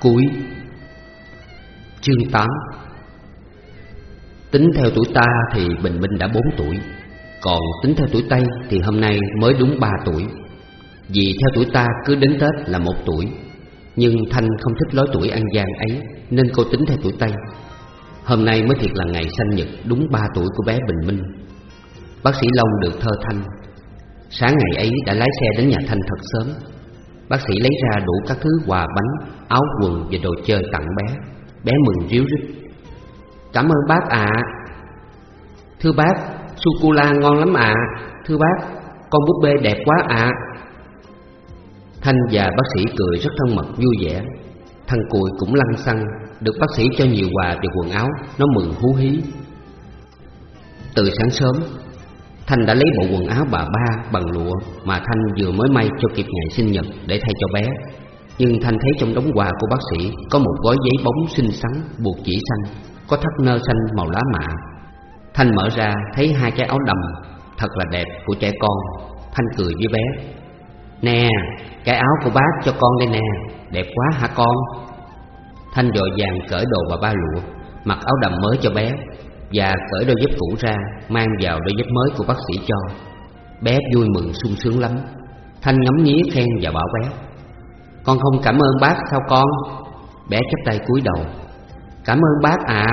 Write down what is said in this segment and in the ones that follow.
cuối. Chương 8 Tính theo tuổi ta thì Bình Minh đã 4 tuổi, Còn tính theo tuổi Tây thì hôm nay mới đúng 3 tuổi. Vì theo tuổi ta cứ đến Tết là một tuổi, Nhưng Thanh không thích lối tuổi ăn gian ấy, Nên cô tính theo tuổi Tây. Hôm nay mới thiệt là ngày sinh nhật đúng 3 tuổi của bé Bình Minh. Bác sĩ Long được thơ Thanh, Sáng ngày ấy đã lái xe đến nhà Thanh thật sớm. Bác sĩ lấy ra đủ các thứ quà bánh, áo quần và đồ chơi tặng bé. Bé mừng ríu rít. Cảm ơn bác ạ. Thưa bác, sô-cô-la ngon lắm ạ. Thưa bác, con búp bê đẹp quá ạ. Thanh và bác sĩ cười rất thân mật vui vẻ. Thằng Cùi cũng lăn xăng Được bác sĩ cho nhiều quà và quần áo Nó mừng hú hí. Từ sáng sớm Thanh đã lấy bộ quần áo bà ba bằng lụa Mà Thanh vừa mới may cho kịp ngày sinh nhật Để thay cho bé. Nhưng Thanh thấy trong đống quà của bác sĩ Có một gói giấy bóng xinh xắn Buộc chỉ xanh Có thắt nơ xanh màu lá mạ. Thanh mở ra thấy hai cái áo đầm Thật là đẹp của trẻ con. Thanh cười với bé. Nè, cái áo của bác cho con đây nè Đẹp quá hả con? Thanh dội vàng cởi đồ bà ba lụa Mặc áo đầm mới cho bé. Và cởi đôi dép cũ ra, Mang vào đôi dép mới của bác sĩ cho. Bé vui mừng sung sướng lắm. Thanh ngắm nghía khen và bảo bé, Con không cảm ơn bác sao con? Bé chắp tay cúi đầu, Cảm ơn bác ạ.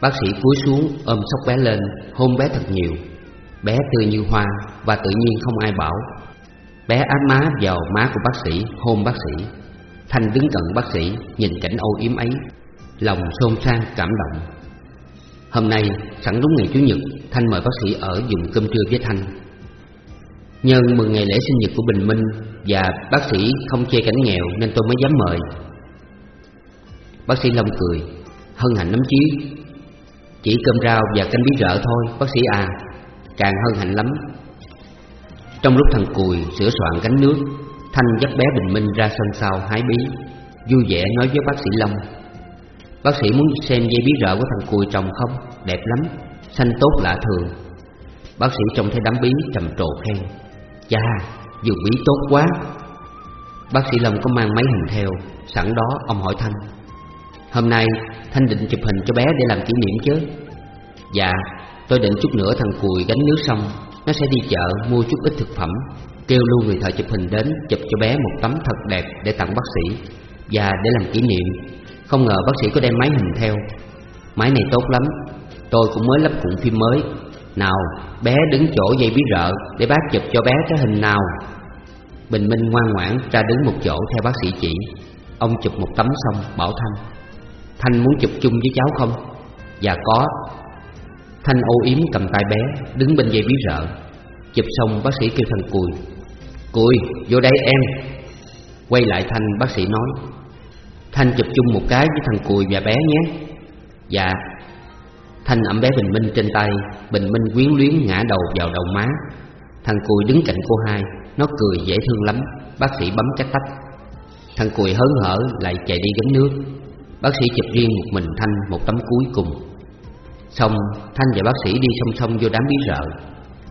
Bác sĩ cúi xuống, ôm sóc bé lên, Hôn bé thật nhiều. Bé tươi như hoa Và tự nhiên không ai bảo. Bé áp má vào má của bác sĩ, Hôn bác sĩ. Thanh đứng cận bác sĩ, Nhìn cảnh âu yếm ấy. Lòng xôn xao, cảm động. Hôm nay sẵn đúng ngày Chủ nhật, Thanh mời bác sĩ ở dùng cơm trưa với Thanh. Nhân mừng ngày lễ sinh nhật của Bình Minh Và bác sĩ không chê cảnh nghèo Nên tôi mới dám mời. Bác sĩ Long cười, Hân hạnh lắm chứ. Chỉ cơm rau và canh bí rợ thôi, Bác sĩ à Càng hân hạnh lắm. Trong lúc thằng Cùi sửa soạn gánh nước, Thanh dắt bé Bình Minh ra sân sau hái bí, Vui vẻ nói với bác sĩ Long. Bác sĩ muốn xem dây bí rợ của thằng Cùi trồng không? Đẹp lắm, xanh tốt lạ thường. Bác sĩ trông thấy đám bí trầm trồ khen. Chà, vườn bí tốt quá. Bác sĩ Lâm có mang máy hình theo Sẵn đó ông hỏi Thanh. Hôm nay Thanh định chụp hình cho bé để làm kỷ niệm chứ? Dạ Tôi định chút nữa thằng Cùi gánh nước xong Nó sẽ đi chợ mua chút ít thực phẩm. Kêu luôn người thợ chụp hình đến Chụp cho bé một tấm thật đẹp để tặng bác sĩ. Và để làm kỷ niệm không ngờ bác sĩ có đem máy hình theo. Máy này tốt lắm. Tôi cũng mới lắp cuộn phim mới. Nào, bé đứng chỗ dây bí rợ Để bác chụp cho bé cái hình nào. Bình Minh ngoan ngoãn ra đứng một chỗ theo bác sĩ chỉ. Ông chụp một tấm xong, bảo Thanh Thanh muốn chụp chung với cháu không? Dạ có. Thanh ô yếm cầm tay bé, Đứng bên dây bí rợ. Chụp xong, bác sĩ kêu thằng Cùi. Cùi, vô đây em. Quay lại Thanh, bác sĩ nói Thanh chụp chung một cái với thằng Cùi và bé nhé. Dạ. Thanh ẩm bé Bình Minh trên tay, Bình Minh quyến luyến ngã đầu vào đầu má. Thằng Cùi đứng cạnh cô hai, Nó cười dễ thương lắm. Bác sĩ bấm cái tách. Thằng Cùi hớn hở lại chạy đi gánh nước. Bác sĩ chụp riêng một mình Thanh một tấm cuối cùng. Xong, Thanh và bác sĩ đi song song vô đám bí rợ.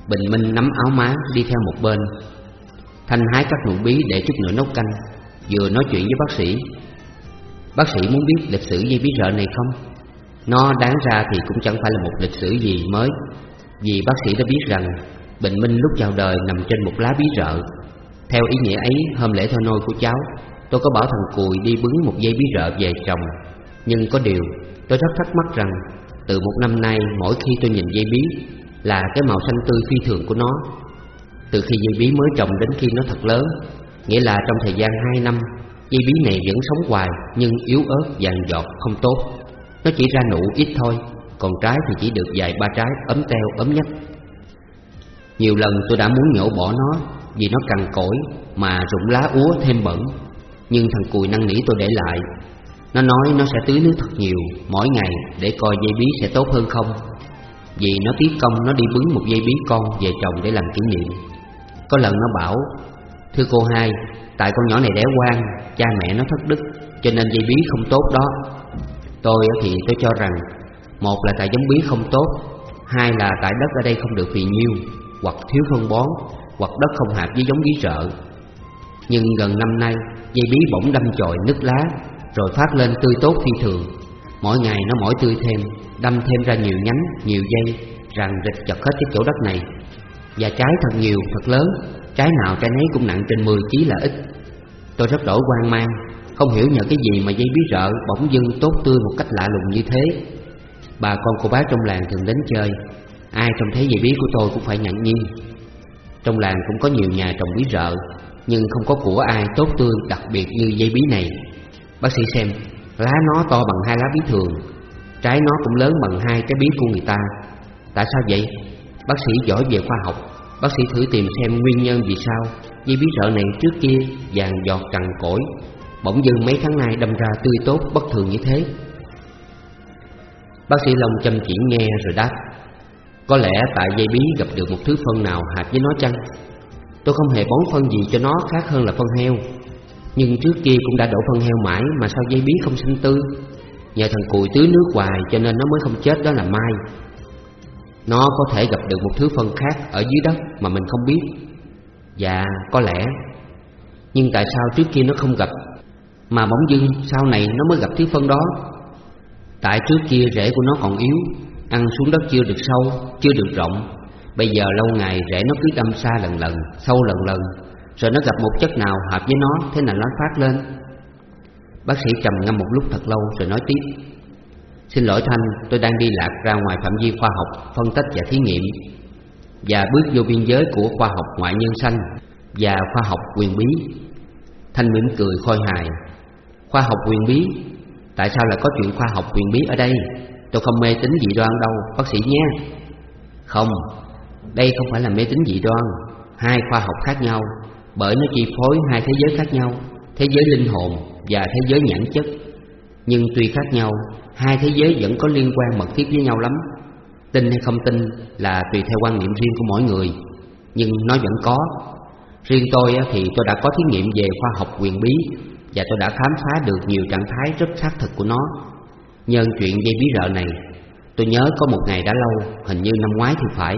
Bình Minh nắm áo má, đi theo một bên. Thanh hái các nụ bí để chút nữa nấu canh. Vừa nói chuyện với bác sĩ Bác sĩ muốn biết lịch sử dây bí rợ này không? Nó đáng ra thì cũng chẳng phải là một lịch sử gì mới. Vì bác sĩ đã biết rằng, bệnh Minh lúc chào đời nằm trên một lá bí rợ. Theo ý nghĩa ấy, hôm lễ thôi nôi của cháu, Tôi có bảo thằng Cùi đi bứng một dây bí rợ về trồng. Nhưng có điều, tôi rất thắc mắc rằng, Từ một năm nay, mỗi khi tôi nhìn dây bí, Là cái màu xanh tươi phi thường của nó. Từ khi dây bí mới trồng đến khi nó thật lớn, Nghĩa là trong thời gian 2 năm Dây bí này vẫn sống hoài Nhưng yếu ớt, vàng giọt, không tốt. Nó chỉ ra nụ ít thôi Còn trái thì chỉ được vài ba trái ấm teo, ấm nhất Nhiều lần tôi đã muốn nhổ bỏ nó Vì nó cằn cỗi Mà rụng lá úa thêm bẩn. Nhưng thằng Cùi năn nỉ tôi để lại. Nó nói nó sẽ tưới nước thật nhiều Mỗi ngày để coi dây bí sẽ tốt hơn không. Vì nó tiếc công nó đi bứng một dây bí con Về chồng để làm kỷ niệm. Có lần nó bảo Thưa cô hai Tại con nhỏ này đẻ quan Cha mẹ nó thất đức Cho nên dây bí không tốt đó. Tôi thì tôi cho rằng Một là tại giống bí không tốt Hai là tại đất ở đây không được phì nhiêu Hoặc thiếu phân bón Hoặc đất không hợp với giống bí rợ Nhưng gần năm nay Dây bí bỗng đâm chồi nứt lá Rồi phát lên tươi tốt phi thường. Mỗi ngày nó mỏi tươi thêm Đâm thêm ra nhiều nhánh, nhiều dây Rằng rịch chật hết cái chỗ đất này. Và trái thật nhiều, thật lớn Trái nào trái nấy cũng nặng trên 10 kg là ít. Tôi rất đổi quan mang, Không hiểu nhờ cái gì mà dây bí rợ Bỗng dưng tốt tươi một cách lạ lùng như thế. Bà con cô bác trong làng thường đến chơi, Ai trông thấy dây bí của tôi cũng phải ngạc nhiên. Trong làng cũng có nhiều nhà trồng bí rợ, Nhưng không có của ai tốt tươi đặc biệt như dây bí này. Bác sĩ xem, Lá nó to bằng hai lá bí thường, Trái nó cũng lớn bằng hai cái bí của người ta. Tại sao vậy? Bác sĩ giỏi về khoa học. Bác sĩ thử tìm xem nguyên nhân vì sao Dây bí rợ này trước kia vàng giọt cằn cỗi, Bỗng dưng mấy tháng nay đâm ra tươi tốt bất thường như thế. Bác sĩ Long chăm chỉ nghe rồi đáp, Có lẽ tại dây bí gặp được một thứ phân nào hạt với nó chăng? Tôi không hề bón phân gì cho nó khác hơn là phân heo. Nhưng trước kia cũng đã đổ phân heo mãi mà sao dây bí không sinh tươi? Nhờ thằng cùi tưới nước hoài cho nên nó mới không chết, đó là mai. Nó có thể gặp được một thứ phân khác ở dưới đất mà mình không biết. Dạ có lẽ. Nhưng tại sao trước kia nó không gặp? Mà bỗng dưng sau này nó mới gặp thứ phân đó. Tại trước kia rễ của nó còn yếu Ăn xuống đất chưa được sâu, chưa được rộng. Bây giờ lâu ngày rễ nó cứ đâm xa lần lần, sâu lần lần. Rồi nó gặp một chất nào hợp với nó, thế là nó phát lên. Bác sĩ trầm ngâm một lúc thật lâu rồi nói tiếp. Xin lỗi Thanh, tôi đang đi lạc ra ngoài phạm vi khoa học, phân tích và thí nghiệm. Và bước vô biên giới của khoa học ngoại nhân sanh Và khoa học quyền bí. Thanh mỉm cười khôi hài. Khoa học quyền bí? Tại sao lại có chuyện khoa học quyền bí ở đây? Tôi không mê tín dị đoan đâu Bác sĩ nhé. Không Đây không phải là mê tín dị đoan. Hai khoa học khác nhau Bởi nó chi phối hai thế giới khác nhau Thế giới linh hồn và thế giới nhãn chất. Nhưng tuy khác nhau Hai thế giới vẫn có liên quan mật thiết với nhau lắm. Tin hay không tin là tùy theo quan niệm riêng của mỗi người. Nhưng nó vẫn có. Riêng tôi thì tôi đã có thí nghiệm về khoa học quyền bí và tôi đã khám phá được nhiều trạng thái rất xác thực của nó. Nhân chuyện dây bí rợ này, Tôi nhớ có một ngày đã lâu, Hình như năm ngoái thì phải,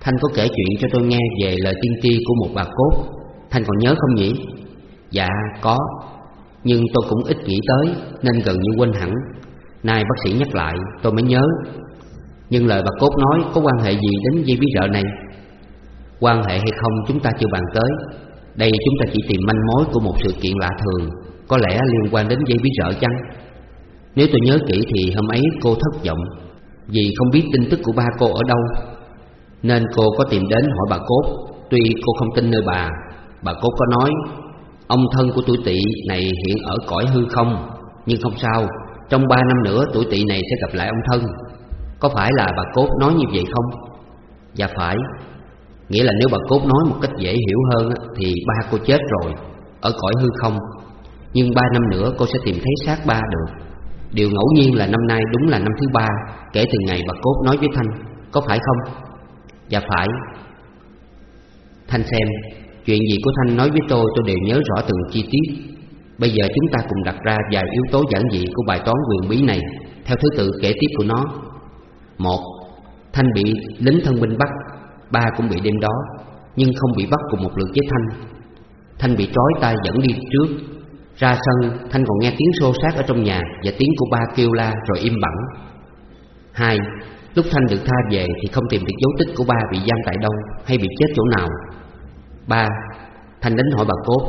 Thanh có kể chuyện cho tôi nghe về lời tiên tri của một bà cốt. Thanh còn nhớ không nhỉ? Dạ có. Nhưng tôi cũng ít nghĩ tới, Nên gần như quên hẳn. Nay bác sĩ nhắc lại, tôi mới nhớ. Nhưng lời bà cốt nói có quan hệ gì đến dây bí rợ này? Quan hệ hay không chúng ta chưa bàn tới. Đây chúng ta chỉ tìm manh mối của một sự kiện lạ thường, có lẽ liên quan đến dây bí rợ chăng? Nếu tôi nhớ kỹ thì hôm ấy cô thất vọng, Vì không biết tin tức của ba cô ở đâu. Nên cô có tìm đến hỏi bà Cốt, Tuy cô không tin nơi bà. Bà Cốt có nói, Ông thân của tuổi tỵ này hiện ở cõi hư không, Nhưng không sao trong ba năm nữa, tuổi tỵ này sẽ gặp lại ông thân. Có phải là bà Cốt nói như vậy không? Dạ phải. Nghĩa là nếu bà Cốt nói một cách dễ hiểu hơn Thì ba cô chết rồi, Ở cõi hư không. Nhưng ba năm nữa, cô sẽ tìm thấy xác ba được. Điều ngẫu nhiên là năm nay đúng là năm thứ ba, Kể từ ngày bà Cốt nói với Thanh. Có phải không? Dạ phải. Thanh xem, Chuyện gì của Thanh nói với tôi tôi đều nhớ rõ từng chi tiết. Bây giờ chúng ta cùng đặt ra vài yếu tố giản dị của bài toán quyền bí này Theo thứ tự kể tiếp của nó. Một, Thanh bị lính thân binh bắt, Ba cũng bị đêm đó, Nhưng không bị bắt cùng một lượt với Thanh. Thanh bị trói tay dẫn đi trước. Ra sân, Thanh còn nghe tiếng xô sát ở trong nhà Và tiếng của ba kêu la rồi im bẵng Hai, Lúc Thanh được tha về thì không tìm được dấu tích của ba bị giam tại đâu Hay bị chết chỗ nào. Ba, Thanh đến hỏi bà Cốt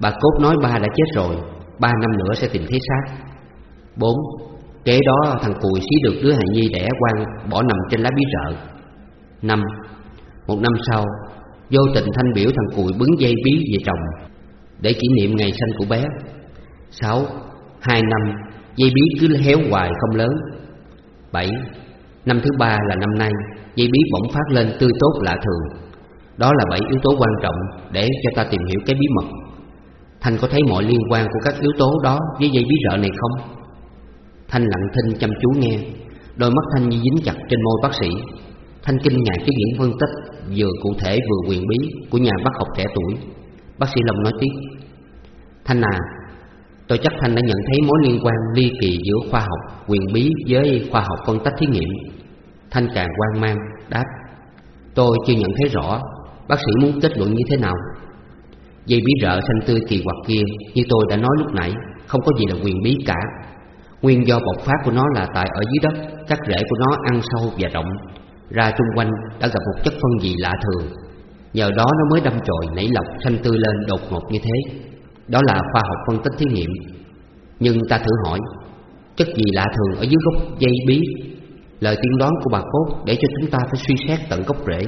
Bà Cốt nói ba đã chết rồi Ba năm nữa sẽ tìm thấy xác Bốn Kế đó thằng Cùi xí được đứa hài nhi đẻ quan Bỏ nằm trên lá bí rợ Năm Một năm sau Vô tình Thanh biểu thằng Cùi bứng dây bí về chồng để kỷ niệm ngày sinh của bé. 6. Hai năm, dây bí cứ héo hoài không lớn. 7. Năm thứ ba là năm nay, dây bí bỗng phát lên tươi tốt lạ thường. Đó là bảy yếu tố quan trọng để cho ta tìm hiểu cái bí mật. Thanh có thấy mọi liên quan của các yếu tố đó với dây bí rợ này không? Thanh lặng thinh chăm chú nghe, đôi mắt Thanh như dính chặt trên môi bác sĩ. Thanh kinh ngạc trước những phân tích vừa cụ thể vừa quyền bí của nhà bác học trẻ tuổi. Bác sĩ Long nói tiếp Thanh à Tôi chắc Thanh đã nhận thấy mối liên quan ly kỳ giữa khoa học quyền bí với khoa học phân tích thí nghiệm Thanh càng quan mang, đáp Tôi chưa nhận thấy rõ Bác sĩ muốn kết luận như thế nào Dây bí rợ xanh tươi kỳ quặc kia, Như tôi đã nói lúc nãy, Không có gì là quyền bí cả. Nguyên do bộc phát của nó là tại ở dưới đất, Các rễ của nó ăn sâu và rộng. Ra chung quanh đã gặp một chất phân gì lạ thường. Nhờ đó nó mới đâm chồi, nảy lọc xanh tươi lên đột ngột như thế. Đó là khoa học phân tích thí nghiệm. Nhưng ta thử hỏi, Chất gì lạ thường ở dưới gốc dây bí? Lời tiên đoán của bà Cốt để cho chúng ta phải suy xét tận gốc rễ.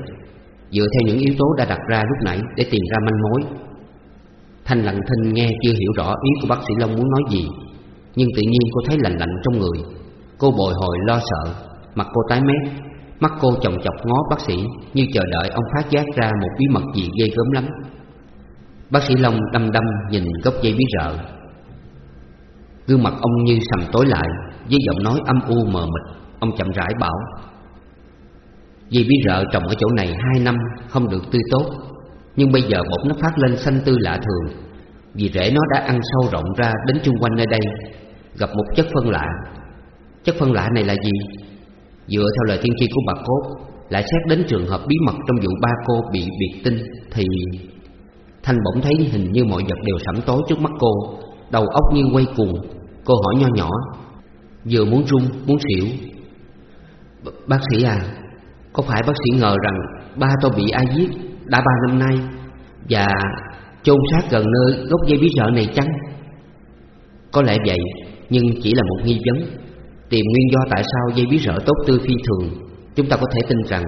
Dựa theo những yếu tố đã đặt ra lúc nãy để tìm ra manh mối. Thanh lặng thinh nghe chưa hiểu rõ ý của bác sĩ Long muốn nói gì, Nhưng tự nhiên cô thấy lạnh lạnh trong người. Cô bồi hồi lo sợ, Mặt cô tái mét, Mắt cô chồng chọc ngó bác sĩ Như chờ đợi ông phát giác ra một bí mật gì ghê gớm lắm. Bác sĩ Long đăm đăm nhìn gốc dây bí rợ. Gương mặt ông như sầm tối lại, Với giọng nói âm u mờ mịt, Ông chậm rãi bảo, Dây bí rợ trồng ở chỗ này hai năm, Không được tươi tốt. Nhưng bây giờ bỗng nó phát lên xanh tươi lạ thường. Vì rễ nó đã ăn sâu rộng ra Đến chung quanh nơi đây. Gặp một chất phân lạ. Chất phân lạ này là gì? Dựa theo lời tiên tri của bà Cốt Lại xét đến trường hợp bí mật trong vụ ba cô bị biệt tinh Thì Thanh bỗng thấy hình như mọi vật đều sẫm tối trước mắt cô Đầu óc như quay cuồng Cô hỏi nho nhỏ Vừa muốn run, muốn xỉu. B Bác sĩ à Có phải bác sĩ ngờ rằng Ba tôi bị ai giết? Đã ba năm nay Và chôn sát gần nơi gốc dây bí rợ này chăng? Có lẽ vậy, Nhưng chỉ là một nghi vấn, Tìm nguyên do tại sao dây bí rợ tốt tươi phi thường. Chúng ta có thể tin rằng,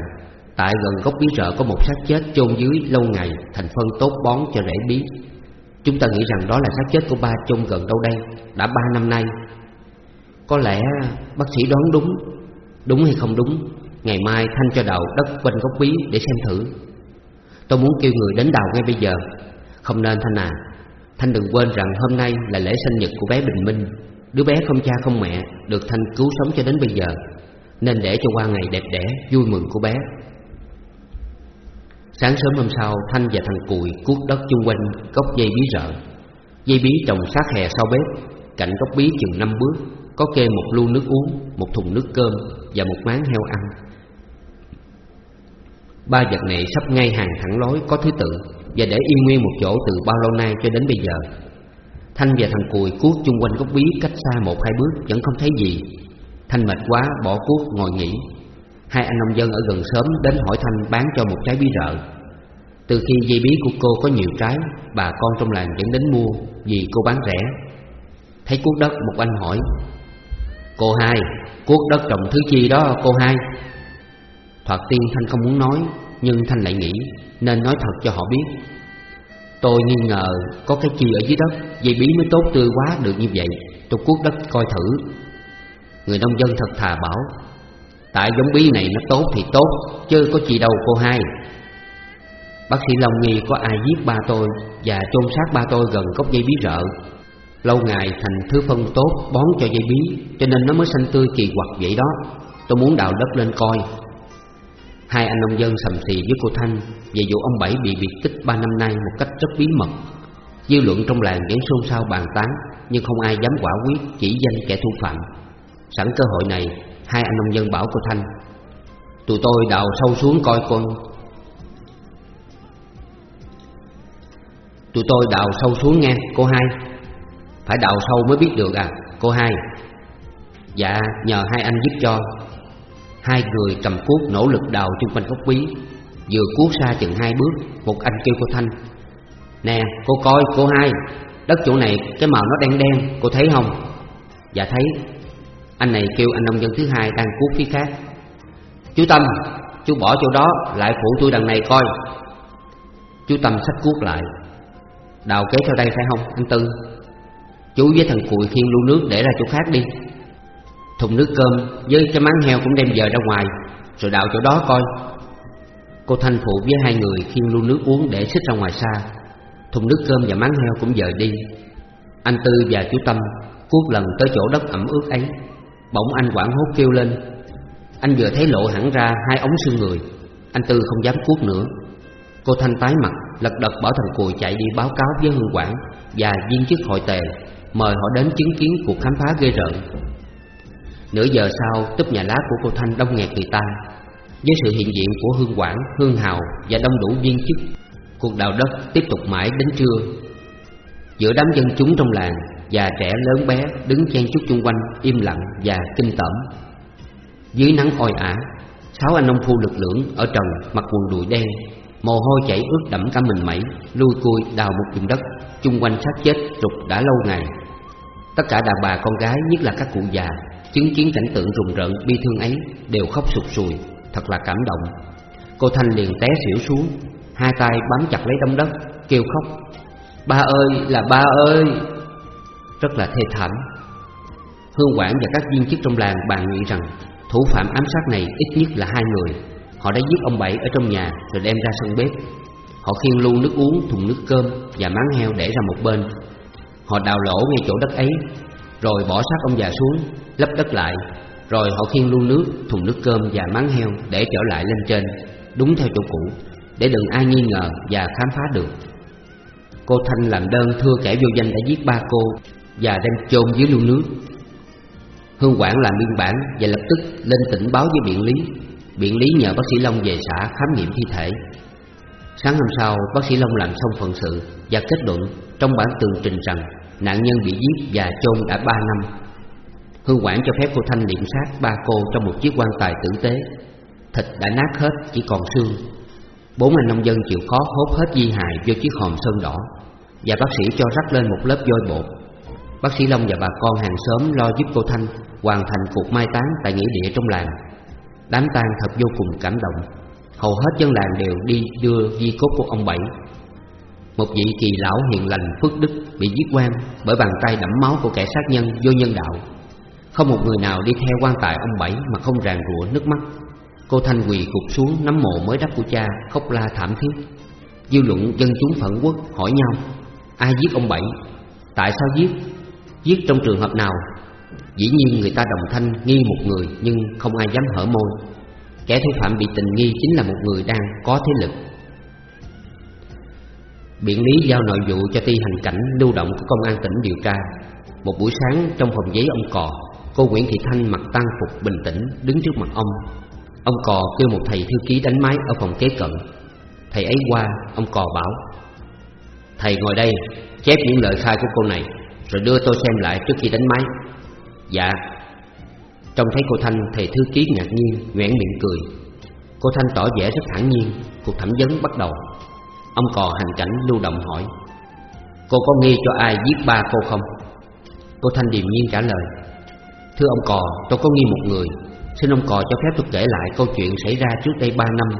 Tại gần gốc bí rợ có một xác chết chôn dưới lâu ngày, Thành phân tốt bón cho rễ bí. Chúng ta nghĩ rằng đó là xác chết của ba chôn gần đâu đây? Đã ba năm nay. Có lẽ bác sĩ đoán đúng. Đúng hay không đúng? Ngày mai Thanh cho đào đất quanh gốc bí để xem thử. Tôi muốn kêu người đến đào ngay bây giờ. Không nên, Thanh à. Thanh đừng quên rằng hôm nay là lễ sinh nhật của bé Bình Minh. Đứa bé không cha không mẹ Được Thanh cứu sống cho đến bây giờ. Nên để cho qua ngày đẹp đẽ, Vui mừng của bé. Sáng sớm hôm sau, Thanh và thằng Cùi cuốc đất chung quanh Gốc dây bí rợ. Dây bí trồng sát hè sau bếp, Cạnh gốc bí chừng năm bước, Có kê một lu nước uống, Một thùng nước cơm Và một máng heo ăn. Ba vật này sắp ngay hàng thẳng lối có thứ tự Và để yên nguyên một chỗ từ bao lâu nay cho đến bây giờ. Thanh và thằng Cùi cuốc chung quanh gốc bí cách xa một hai bước Vẫn không thấy gì. Thanh mệt quá bỏ cuốc ngồi nghỉ. Hai anh nông dân ở gần sớm đến hỏi Thanh bán cho một trái bí rợ. Từ khi dây bí của cô có nhiều trái Bà con trong làng vẫn đến mua Vì cô bán rẻ. Thấy cuốc đất một anh hỏi Cô hai, cuốc đất trồng thứ chi đó cô hai? Thoạt tiên Thanh không muốn nói, Nhưng Thanh lại nghĩ Nên nói thật cho họ biết. Tôi nghi ngờ có cái chi ở dưới đất, Dây bí mới tốt tươi quá được như vậy, Tôi cuốc đất coi thử. Người nông dân thật thà bảo, Tại giống bí này nó tốt thì tốt, Chứ có chi đâu cô hai. Bác sĩ Long nghi có ai giết ba tôi Và chôn sát ba tôi gần gốc dây bí rợ? Lâu ngày thành thứ phân tốt bón cho dây bí, Cho nên nó mới xanh tươi kỳ quặc vậy đó. Tôi muốn đào đất lên coi. Hai anh nông dân sầm xì với cô Thanh Về vụ ông Bảy bị biệt tích ba năm nay một cách rất bí mật. Dư luận trong làng vẫn xôn xao bàn tán, Nhưng không ai dám quả quyết chỉ danh kẻ thủ phạm. Sẵn cơ hội này, Hai anh nông dân bảo cô Thanh, Tụi tôi đào sâu xuống coi con. Tụi tôi đào sâu xuống nghe, cô hai. Phải đào sâu mới biết được à cô hai. Dạ nhờ hai anh giúp cho. Hai người cầm cuốc nỗ lực đào chung quanh gốc bí Vừa cuốc xa chừng hai bước, Một anh kêu cô Thanh. Nè, cô coi, cô hai, Đất chỗ này cái màu nó đen đen, Cô thấy không? Dạ thấy. Anh này kêu anh nông dân thứ hai đang cuốc phía khác. Chú Tâm, Chú bỏ chỗ đó, lại phụ tôi đằng này coi. Chú Tâm xách cuốc lại. Đào kế theo đây phải không, anh Tư? Chú với thằng Cùi khiêng lu nước để ra chỗ khác đi. Thùng nước cơm với cái máng heo cũng đem về ra ngoài, Rồi đào chỗ đó coi. Cô Thanh phụ với hai người khiêng lu nước uống để xích ra ngoài xa, Thùng nước cơm và máng heo cũng dời đi. Anh Tư và chú Tâm cuốc lần tới chỗ đất ẩm ướt ấy. Bỗng anh quảng hốt kêu lên. Anh vừa thấy lộ hẳn ra hai ống xương người, Anh Tư không dám cuốc nữa. Cô Thanh tái mặt, Lật đật bảo thằng Cùi chạy đi báo cáo với Hương Quảng Và viên chức hội tề, Mời họ đến chứng kiến cuộc khám phá ghê rợn. Nửa giờ sau túp nhà lá của cô Thanh đông nghẹt người ta Với sự hiện diện của Hương Quảng, Hương Hào và đông đủ viên chức Cuộc đào đất tiếp tục mãi đến trưa. Giữa đám dân chúng trong làng Già trẻ lớn bé đứng chen chúc chung quanh Im lặng và kinh tởm. Dưới nắng oi ả Sáu anh ông phu lực lưỡng ở trần Mặc quần đùi đen Mồ hôi chảy ướt đẫm cả mình mẩy Lui cui đào một vùng đất Chung quanh xác chết trục đã lâu ngày. Tất cả đàn bà con gái nhất là các cụ già Chứng kiến cảnh tượng rùng rợn bi thương ấy Đều khóc sụt sùi Thật là cảm động. Cô Thanh liền té xỉu xuống Hai tay bám chặt lấy đống đất Kêu khóc. Ba ơi là ba ơi! Rất là thê thảm. Hương quản và các viên chức trong làng bàn nghị rằng Thủ phạm ám sát này ít nhất là hai người. Họ đã giết ông Bảy ở trong nhà Rồi đem ra sân bếp. Họ khiêng lu nước uống, thùng nước cơm Và máng heo để ra một bên. Họ đào lỗ ngay chỗ đất ấy rồi bỏ xác ông già xuống Lấp đất lại. Rồi họ khiêng luôn nước, thùng nước cơm và máng heo Để trở lại lên trên Đúng theo chỗ cũ Để đừng ai nghi ngờ và khám phá được. Cô Thanh làm đơn thưa kẻ vô danh đã giết ba cô Và đem chôn dưới lu nước. Hương Quảng làm biên bản và lập tức lên tỉnh báo với biện lý. Biện lý nhờ bác sĩ Long về xã khám nghiệm thi thể. Sáng hôm sau bác sĩ Long làm xong phận sự Và kết luận trong bản tường trình rằng Nạn nhân bị giết và chôn đã ba năm. Hương Quảng cho phép cô Thanh liệm sát ba cô trong một chiếc quan tài tử tế. Thịt đã nát hết, chỉ còn xương. Bốn anh nông dân chịu khó hốt hết di hài vô chiếc hòm sơn đỏ. Và bác sĩ cho rắc lên một lớp vôi bột. Bác sĩ Long và bà con hàng xóm lo giúp cô Thanh Hoàn thành cuộc mai táng tại nghĩa địa trong làng. Đám tang thật vô cùng cảm động. Hầu hết dân làng đều đi đưa di cốt của ông Bảy. Một vị kỳ lão hiền lành, phước đức, bị giết quan Bởi bàn tay đẫm máu của kẻ sát nhân, vô nhân đạo. Không một người nào đi theo quan tài ông Bảy mà không ràng rụa nước mắt. Cô Thanh quỳ gục xuống nắm mộ mới đắp của cha, Khóc la thảm thiết. Dư luận dân chúng phẫn quốc hỏi nhau, Ai giết ông Bảy? Tại sao giết? Giết trong trường hợp nào? Dĩ nhiên người ta đồng thanh nghi một người Nhưng không ai dám hở môi. Kẻ thủ phạm bị tình nghi chính là một người đang có thế lực. Biện lý giao nội vụ cho ti hành cảnh lưu động của công an tỉnh điều tra. Một buổi sáng trong phòng giấy ông cò Cô Nguyễn Thị Thanh mặc tang phục bình tĩnh đứng trước mặt ông. Ông cò kêu một thầy thư ký đánh máy ở phòng kế cận. Thầy ấy qua, ông cò bảo Thầy ngồi đây, chép những lời khai của cô này Rồi đưa tôi xem lại trước khi đánh máy. Dạ. Trông thấy cô Thanh thầy thư ký ngạc nhiên Nhoẻn miệng cười. Cô Thanh tỏ vẻ rất thản nhiên Cuộc thẩm vấn bắt đầu. Ông cò hành cảnh lưu động hỏi, Cô có nghi cho ai giết ba cô không? Cô Thanh điềm nhiên trả lời, Thưa ông cò, tôi có nghi một người. Xin ông cò cho phép tôi kể lại câu chuyện xảy ra trước đây ba năm.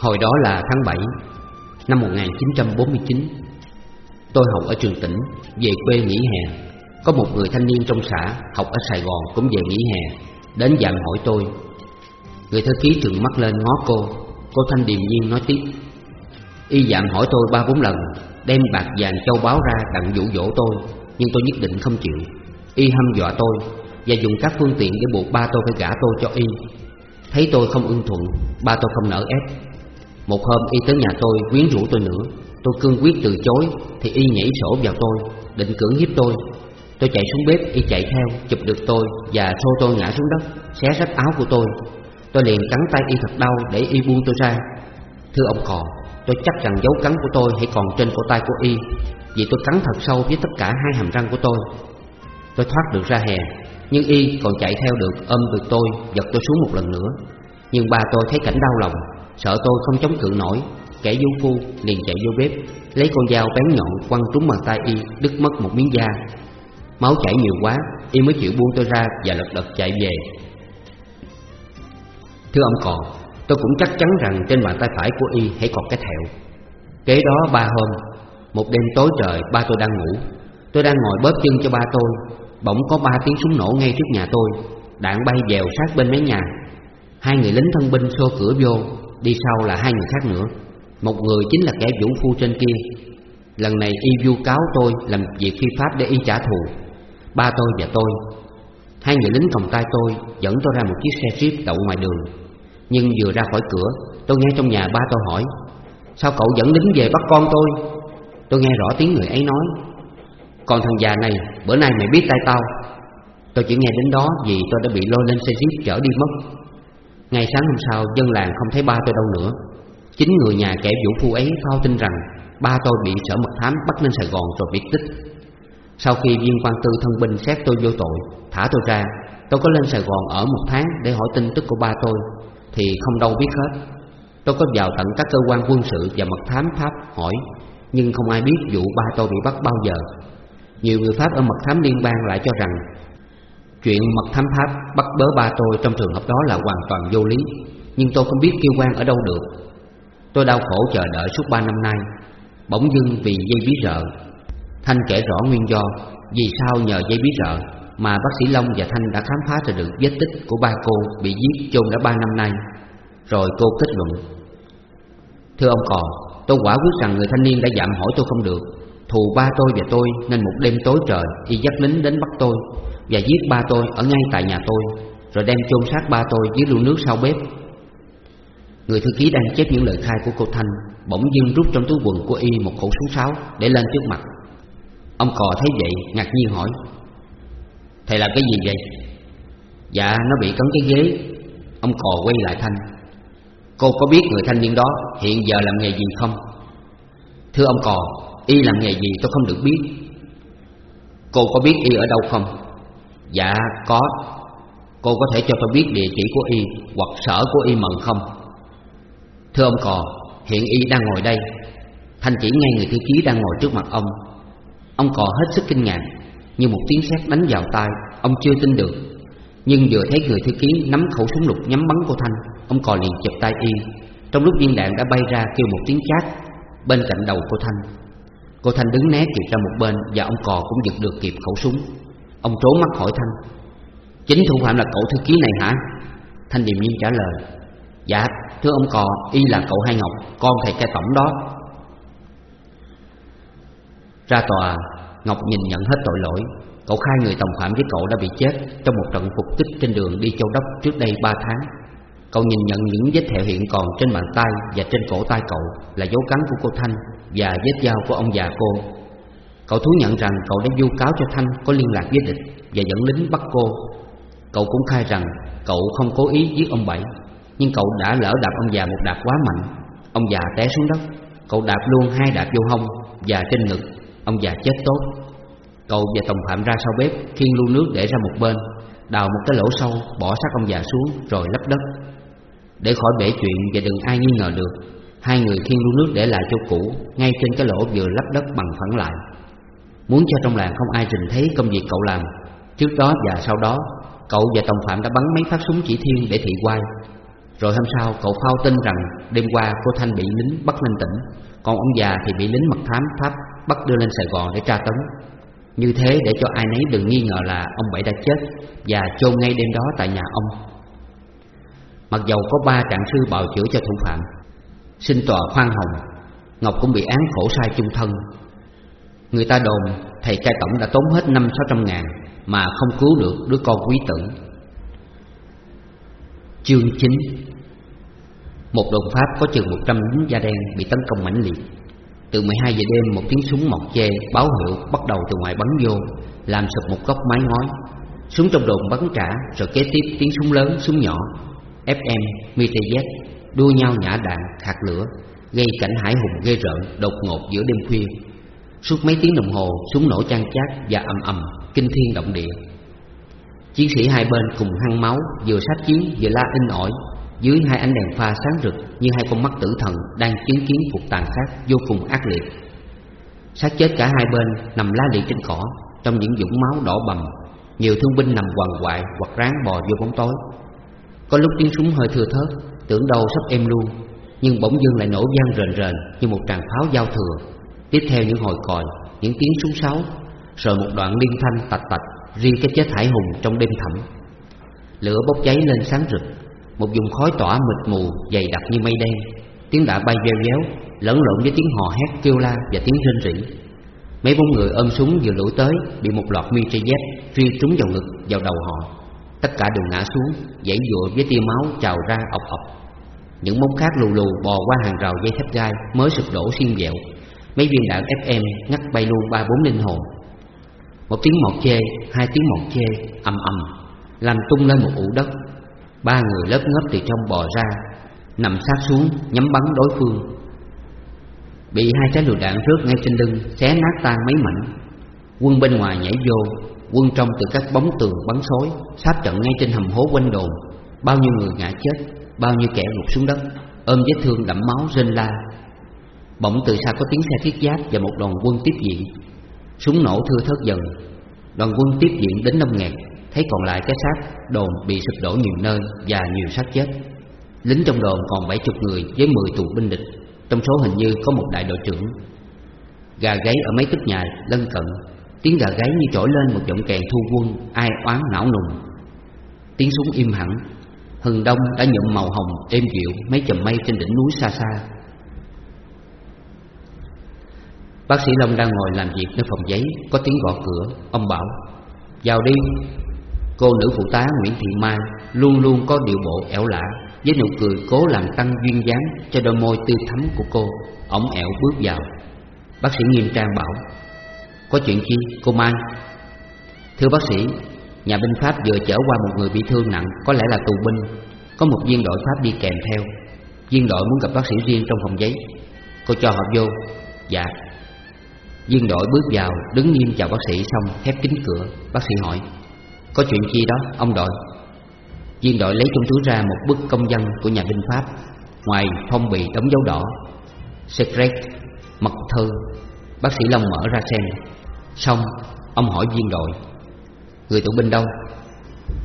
Hồi đó là tháng 7 Năm 1949 Tôi học ở trường tỉnh, Về quê nghỉ hè. Có một người thanh niên trong xã Học ở Sài Gòn cũng về nghỉ hè, Đến dặn hỏi tôi. Người thư ký trừng mắt lên ngó cô. Cô Thanh điềm nhiên nói tiếp Y dạng hỏi tôi ba bốn lần, Đem bạc vàng châu báu ra đặng dụ dỗ tôi, Nhưng tôi nhất định không chịu. Y hăm dọa tôi Và dùng các phương tiện để buộc ba tôi phải gả tôi cho Y. Thấy tôi không ưng thuận, Ba tôi không nỡ ép. Một hôm Y tới nhà tôi quyến rũ tôi nữa. Tôi cương quyết từ chối, Thì Y nhảy sổ vào tôi, Định cưỡng hiếp tôi. Tôi chạy xuống bếp, Y chạy theo, chụp được tôi Và xô tôi ngã xuống đất, Xé rách áo của tôi. Tôi liền cắn tay Y thật đau để Y buông tôi ra. Thưa ông cò Tôi chắc rằng dấu cắn của tôi hãy còn trên cổ tay của Y, Vì tôi cắn thật sâu với tất cả hai hàm răng của tôi. Tôi thoát được ra hè, Nhưng Y còn chạy theo được ôm được tôi, Giật tôi xuống một lần nữa. Nhưng ba tôi thấy cảnh đau lòng, Sợ tôi không chống cự nổi, Kẻ du phu liền chạy vô bếp, Lấy con dao bén nhọn quăng trúng bàn tay Y, Đứt mất một miếng da. Máu chảy nhiều quá, Y mới chịu buông tôi ra và lật đật chạy về. Thưa ông còn Tôi cũng chắc chắn rằng trên bàn tay phải của Y hãy còn cái thẹo. Kế đó ba hôm, Một đêm tối trời, ba tôi đang ngủ. Tôi đang ngồi bóp chân cho ba tôi. Bỗng có ba tiếng súng nổ ngay trước nhà tôi. Đạn bay dèo sát bên mấy nhà. Hai người lính thân binh xô cửa vô, Đi sau là hai người khác nữa. Một người chính là kẻ vũ phu trên kia. Lần này y vu cáo tôi làm việc phi pháp để y trả thù. Ba tôi và tôi, Hai người lính cầm tay tôi Dẫn tôi ra một chiếc xe jeep đậu ngoài đường. Nhưng vừa ra khỏi cửa, Tôi nghe trong nhà ba tôi hỏi, Sao cậu dẫn lính về bắt con tôi? Tôi nghe rõ tiếng người ấy nói, Còn thằng già này, Bữa nay mày biết tay tao. Tôi chỉ nghe đến đó vì tôi đã bị lôi lên xe jeep chở đi mất. Ngày sáng hôm sau, dân làng không thấy ba tôi đâu nữa. Chính người nhà kẻ vũ phu ấy phao tin rằng Ba tôi bị sở mật thám bắt lên Sài Gòn rồi biệt tích. Sau khi viên quan tư thân binh xét tôi vô tội, Thả tôi ra, Tôi có lên Sài Gòn ở một tháng để hỏi tin tức của ba tôi. Thì không đâu biết hết. Tôi có vào tận các cơ quan quân sự và mật thám Pháp, hỏi, Nhưng không ai biết vụ ba tôi bị bắt bao giờ? Nhiều người Pháp ở mật thám liên bang lại cho rằng, Chuyện mật thám Pháp bắt bớ ba tôi trong trường hợp đó là hoàn toàn vô lý, Nhưng tôi không biết kêu quan ở đâu được. Tôi đau khổ chờ đợi suốt ba năm nay, Bỗng dưng vì dây bí rợ Thanh kể rõ nguyên do Vì sao nhờ dây bí rợ mà bác sĩ Long và Thanh đã khám phá ra được vết tích của ba cô Bị giết chôn đã ba năm nay. Rồi cô kết luận, Thưa ông cò Tôi quả quyết rằng người thanh niên đã dặm hỏi tôi không được. Thù ba tôi và tôi Nên một đêm tối trời Y dắt lính đến bắt tôi Và giết ba tôi ở ngay tại nhà tôi, Rồi đem chôn xác ba tôi dưới lu nước sau bếp. Người thư ký đang chép những lời khai của cô Thanh, Bỗng dưng rút trong túi quần của y một khẩu súng sáo Để lên trước mặt. Ông cò thấy vậy, ngạc nhiên hỏi Thầy làm cái gì vậy? Dạ nó bị cấn cái ghế. Ông cò quay lại Thanh. Cô có biết người thanh niên đó hiện giờ làm nghề gì không? Thưa ông cò, Y làm nghề gì tôi không được biết. Cô có biết Y ở đâu không? Dạ có. Cô có thể cho tôi biết địa chỉ của Y Hoặc sở của Y mận không? Thưa ông cò, Hiện Y đang ngồi đây. Thanh chỉ ngay người thư ký đang ngồi trước mặt ông. Ông cò hết sức kinh ngạc. Như một tiếng sét đánh vào tai, Ông chưa tin được. Nhưng vừa thấy người thư ký nắm khẩu súng lục nhắm bắn cô Thanh, Ông cò liền chụp tay y. Trong lúc viên đạn đã bay ra kêu một tiếng chát, Bên cạnh đầu cô Thanh. Cô Thanh đứng né kịp ra một bên Và ông cò cũng giật được kịp khẩu súng. Ông trố mắt hỏi Thanh, Chính thủ phạm là cậu thư ký này hả? Thanh điềm nhiên trả lời Dạ thưa ông cò, Y là cậu Hai Ngọc, Con thầy cai tổng đó. Ra tòa Ngọc nhìn nhận hết tội lỗi. Cậu khai người tổng phạm với cậu đã bị chết Trong một trận phục kích trên đường đi châu đốc trước đây ba tháng. Cậu nhìn nhận những vết thẹo hiện còn trên bàn tay Và trên cổ tay cậu Là dấu cắn của cô Thanh Và vết dao của ông già cô. Cậu thú nhận rằng cậu đã vu cáo cho Thanh Có liên lạc với địch Và dẫn lính bắt cô. Cậu cũng khai rằng Cậu không cố ý giết ông Bảy, Nhưng cậu đã lỡ đạp ông già một đạp quá mạnh. Ông già té xuống đất, Cậu đạp luôn hai đạp vô hông Và trên ngực. Ông già chết tốt. Cậu và tổng phạm ra sau bếp Khiên lu nước để ra một bên, Đào một cái lỗ sâu, Bỏ xác ông già xuống, Rồi lấp đất. Để khỏi bể chuyện và đừng ai nghi ngờ được, Hai người khiên lu nước để lại chỗ cũ, Ngay trên cái lỗ vừa lấp đất bằng phẳng lại. Muốn cho trong làng không ai trình thấy công việc cậu làm, Trước đó và sau đó, Cậu và tổng phạm đã bắn mấy phát súng chỉ thiên để thị quay. Rồi hôm sau, cậu phao tin rằng Đêm qua cô Thanh bị lính bắt lên tỉnh, Còn ông già thì bị lính mật thám Pháp bắt đưa lên Sài Gòn để tra tấn. Như thế để cho ai nấy đừng nghi ngờ là ông Bảy đã chết Và chôn ngay đêm đó tại nhà ông. Mặc dầu có ba trạng sư bào chữa cho thủ phạm, Xin tòa khoan hồng, Ngọc cũng bị án khổ sai chung thân. Người ta đồn thầy cai tổng đã tốn hết năm sáu trăm ngàn Mà không cứu được đứa con quý tử. Chương 9 Một đồn Pháp có chừng 100 lính da đen bị tấn công mãnh liệt. Từ 12 giờ đêm một tiếng súng mọc chê báo hiệu bắt đầu từ ngoài bắn vô Làm sụp một góc mái ngói. Súng trong đồn bắn trả rồi kế tiếp tiếng súng lớn, súng nhỏ. FM, MTZ đua nhau nhả đạn, khạc lửa Gây cảnh hải hùng ghê rợn, đột ngột giữa đêm khuya. Suốt mấy tiếng đồng hồ, súng nổ chan chát và ầm ầm, kinh thiên động địa. Chiến sĩ hai bên cùng hăng máu, vừa sát chiến vừa la in ỏi. Dưới hai ánh đèn pha sáng rực như hai con mắt tử thần đang chứng kiến cuộc tàn sát vô cùng ác liệt. Sát chết cả hai bên nằm la liệt trên cỏ, Trong những dũng máu đỏ bầm. Nhiều thương binh nằm quằn quại hoặc ráng bò vô bóng tối. Có lúc tiếng súng hơi thưa thớt, Tưởng đâu sắp êm luôn Nhưng bỗng dưng lại nổ vang rền rền Như một tràng pháo giao thừa. Tiếp theo những hồi còi, Những tiếng súng sáo Rồi một đoạn liên thanh tạch tạch Riêng cái chết hải hùng trong đêm thẳm. Lửa bốc cháy lên sáng rực một vùng khói tỏa mịt mù Dày đặc như mây đen. Tiếng đạn bay veo véo Lẫn lộn với tiếng hò hét kêu la và tiếng rên rỉ. Mấy bốn người ôm súng vừa lũ tới Bị một loạt mi dép Truy trúng vào ngực, vào đầu họ. Tất cả đều ngã xuống Dãy dụa với tia máu trào ra ọc ọc. Những bóng khác lù lù bò qua hàng rào dây thép gai Mới sụp đổ xiên dẹo Mấy viên đạn FM ngắt bay luôn ba bốn linh hồn. Một tiếng mọt chê, hai tiếng mọt chê, ầm ầm Làm tung lên một ụ đất. Ba người lớp ngớp từ trong bò ra, Nằm sát xuống, nhắm bắn đối phương. Bị hai trái lựu đạn rớt ngay trên lưng, Xé nát tan mấy mảnh. Quân bên ngoài nhảy vô, Quân trong từ các bóng tường bắn xối Sát trận ngay trên hầm hố quanh đồn. Bao nhiêu người ngã chết, Bao nhiêu kẻ gục xuống đất, Ôm vết thương đẫm máu rên la. Bỗng từ xa có tiếng xe thiết giáp Và một đoàn quân tiếp diện Súng nổ thưa thớt dần. Đoàn quân tiếp diện đến năm ngàn Thấy còn lại cái xác, đồn bị sụp đổ nhiều nơi Và nhiều xác chết. Lính trong đồn còn bảy chục người với mười tù binh địch, Trong số hình như có một đại đội trưởng. Gà gáy ở mấy túp nhà lân cận, Tiếng gà gáy như trỗi lên một giọng kèn thu quân, Ai oán não nùng. Tiếng súng im hẳn, Hừng đông đã nhuộm màu hồng êm dịu Mấy chùm mây trên đỉnh núi xa xa. Bác sĩ Long đang ngồi làm việc nơi phòng giấy, Có tiếng gõ cửa, Ông bảo, Vào đi. Cô nữ phụ tá Nguyễn Thị Mai Luôn luôn có điệu bộ ẻo lả, Với nụ cười cố làm tăng duyên dáng Cho đôi môi tươi thắm của cô Ổng ẻo bước vào. Bác sĩ nghiêm trang bảo, Có chuyện chi, cô Mai? Thưa bác sĩ, Nhà binh Pháp vừa chở qua một người bị thương nặng, Có lẽ là tù binh. Có một viên đội Pháp đi kèm theo. Viên đội muốn gặp bác sĩ riêng trong phòng giấy. Cô cho họ vô. Dạ. Viên đội bước vào, đứng nghiêm chào bác sĩ xong, khép kín cửa. Bác sĩ hỏi có chuyện chi đó, ông đội. Viên đội lấy trong túi ra một bức công văn của nhà binh Pháp, Ngoài phong bì đóng dấu đỏ. Secret, Mật thư Bác sĩ Long mở ra xem. Xong, ông hỏi viên đội. Người tù binh đâu?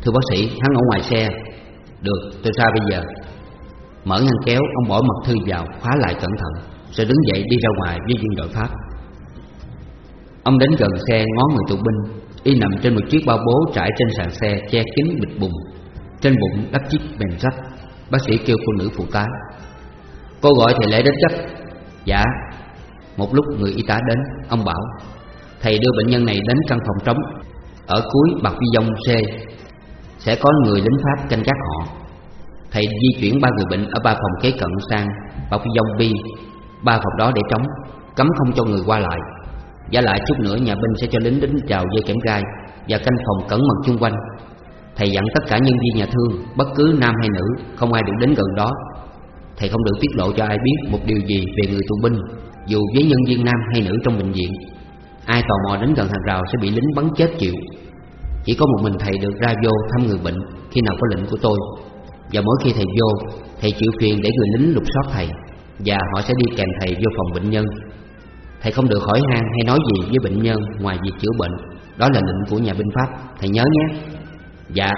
Thưa bác sĩ, hắn ở ngoài xe. Được, tôi ra bây giờ. Mở ngăn kéo, ông bỏ mật thư vào, Khóa lại cẩn thận, Rồi đứng dậy đi ra ngoài với viên đội Pháp. Ông đến gần xe ngó người tù binh. Y nằm trên một chiếc bao bố trải trên sàn xe Che kín bịch bùng Trên bụng đắp chiếc bèn rách. Bác sĩ kêu cô nữ phụ tá. Cô gọi thầy lễ đến chấp. Dạ. Một lúc người y tá đến, Ông bảo, Thầy đưa bệnh nhân này đến căn phòng trống. Ở cuối bạc vi dông C Sẽ có người lính Pháp canh gác họ. Thầy di chuyển ba người bệnh ở ba phòng kế cận sang bạc vi dông B. Ba phòng đó để trống, Cấm không cho người qua lại. Giả lại chút nữa, nhà binh sẽ cho lính đến chào dây kẽm gai Và canh phòng cẩn mật chung quanh. Thầy dặn tất cả nhân viên nhà thương, Bất cứ nam hay nữ, Không ai được đến gần đó. Thầy không được tiết lộ cho ai biết một điều gì về người tù binh, Dù với nhân viên nam hay nữ trong bệnh viện. Ai tò mò đến gần hàng rào sẽ bị lính bắn chết chịu. Chỉ có một mình thầy được ra vô thăm người bệnh Khi nào có lệnh của tôi. Và mỗi khi thầy vô, Thầy chịu phiền để người lính lục soát thầy, Và họ sẽ đi kèm thầy vô phòng bệnh nhân. Thầy không được hỏi han hay nói gì với bệnh nhân ngoài việc chữa bệnh. Đó là lệnh của nhà binh Pháp. Thầy nhớ nhé. Dạ.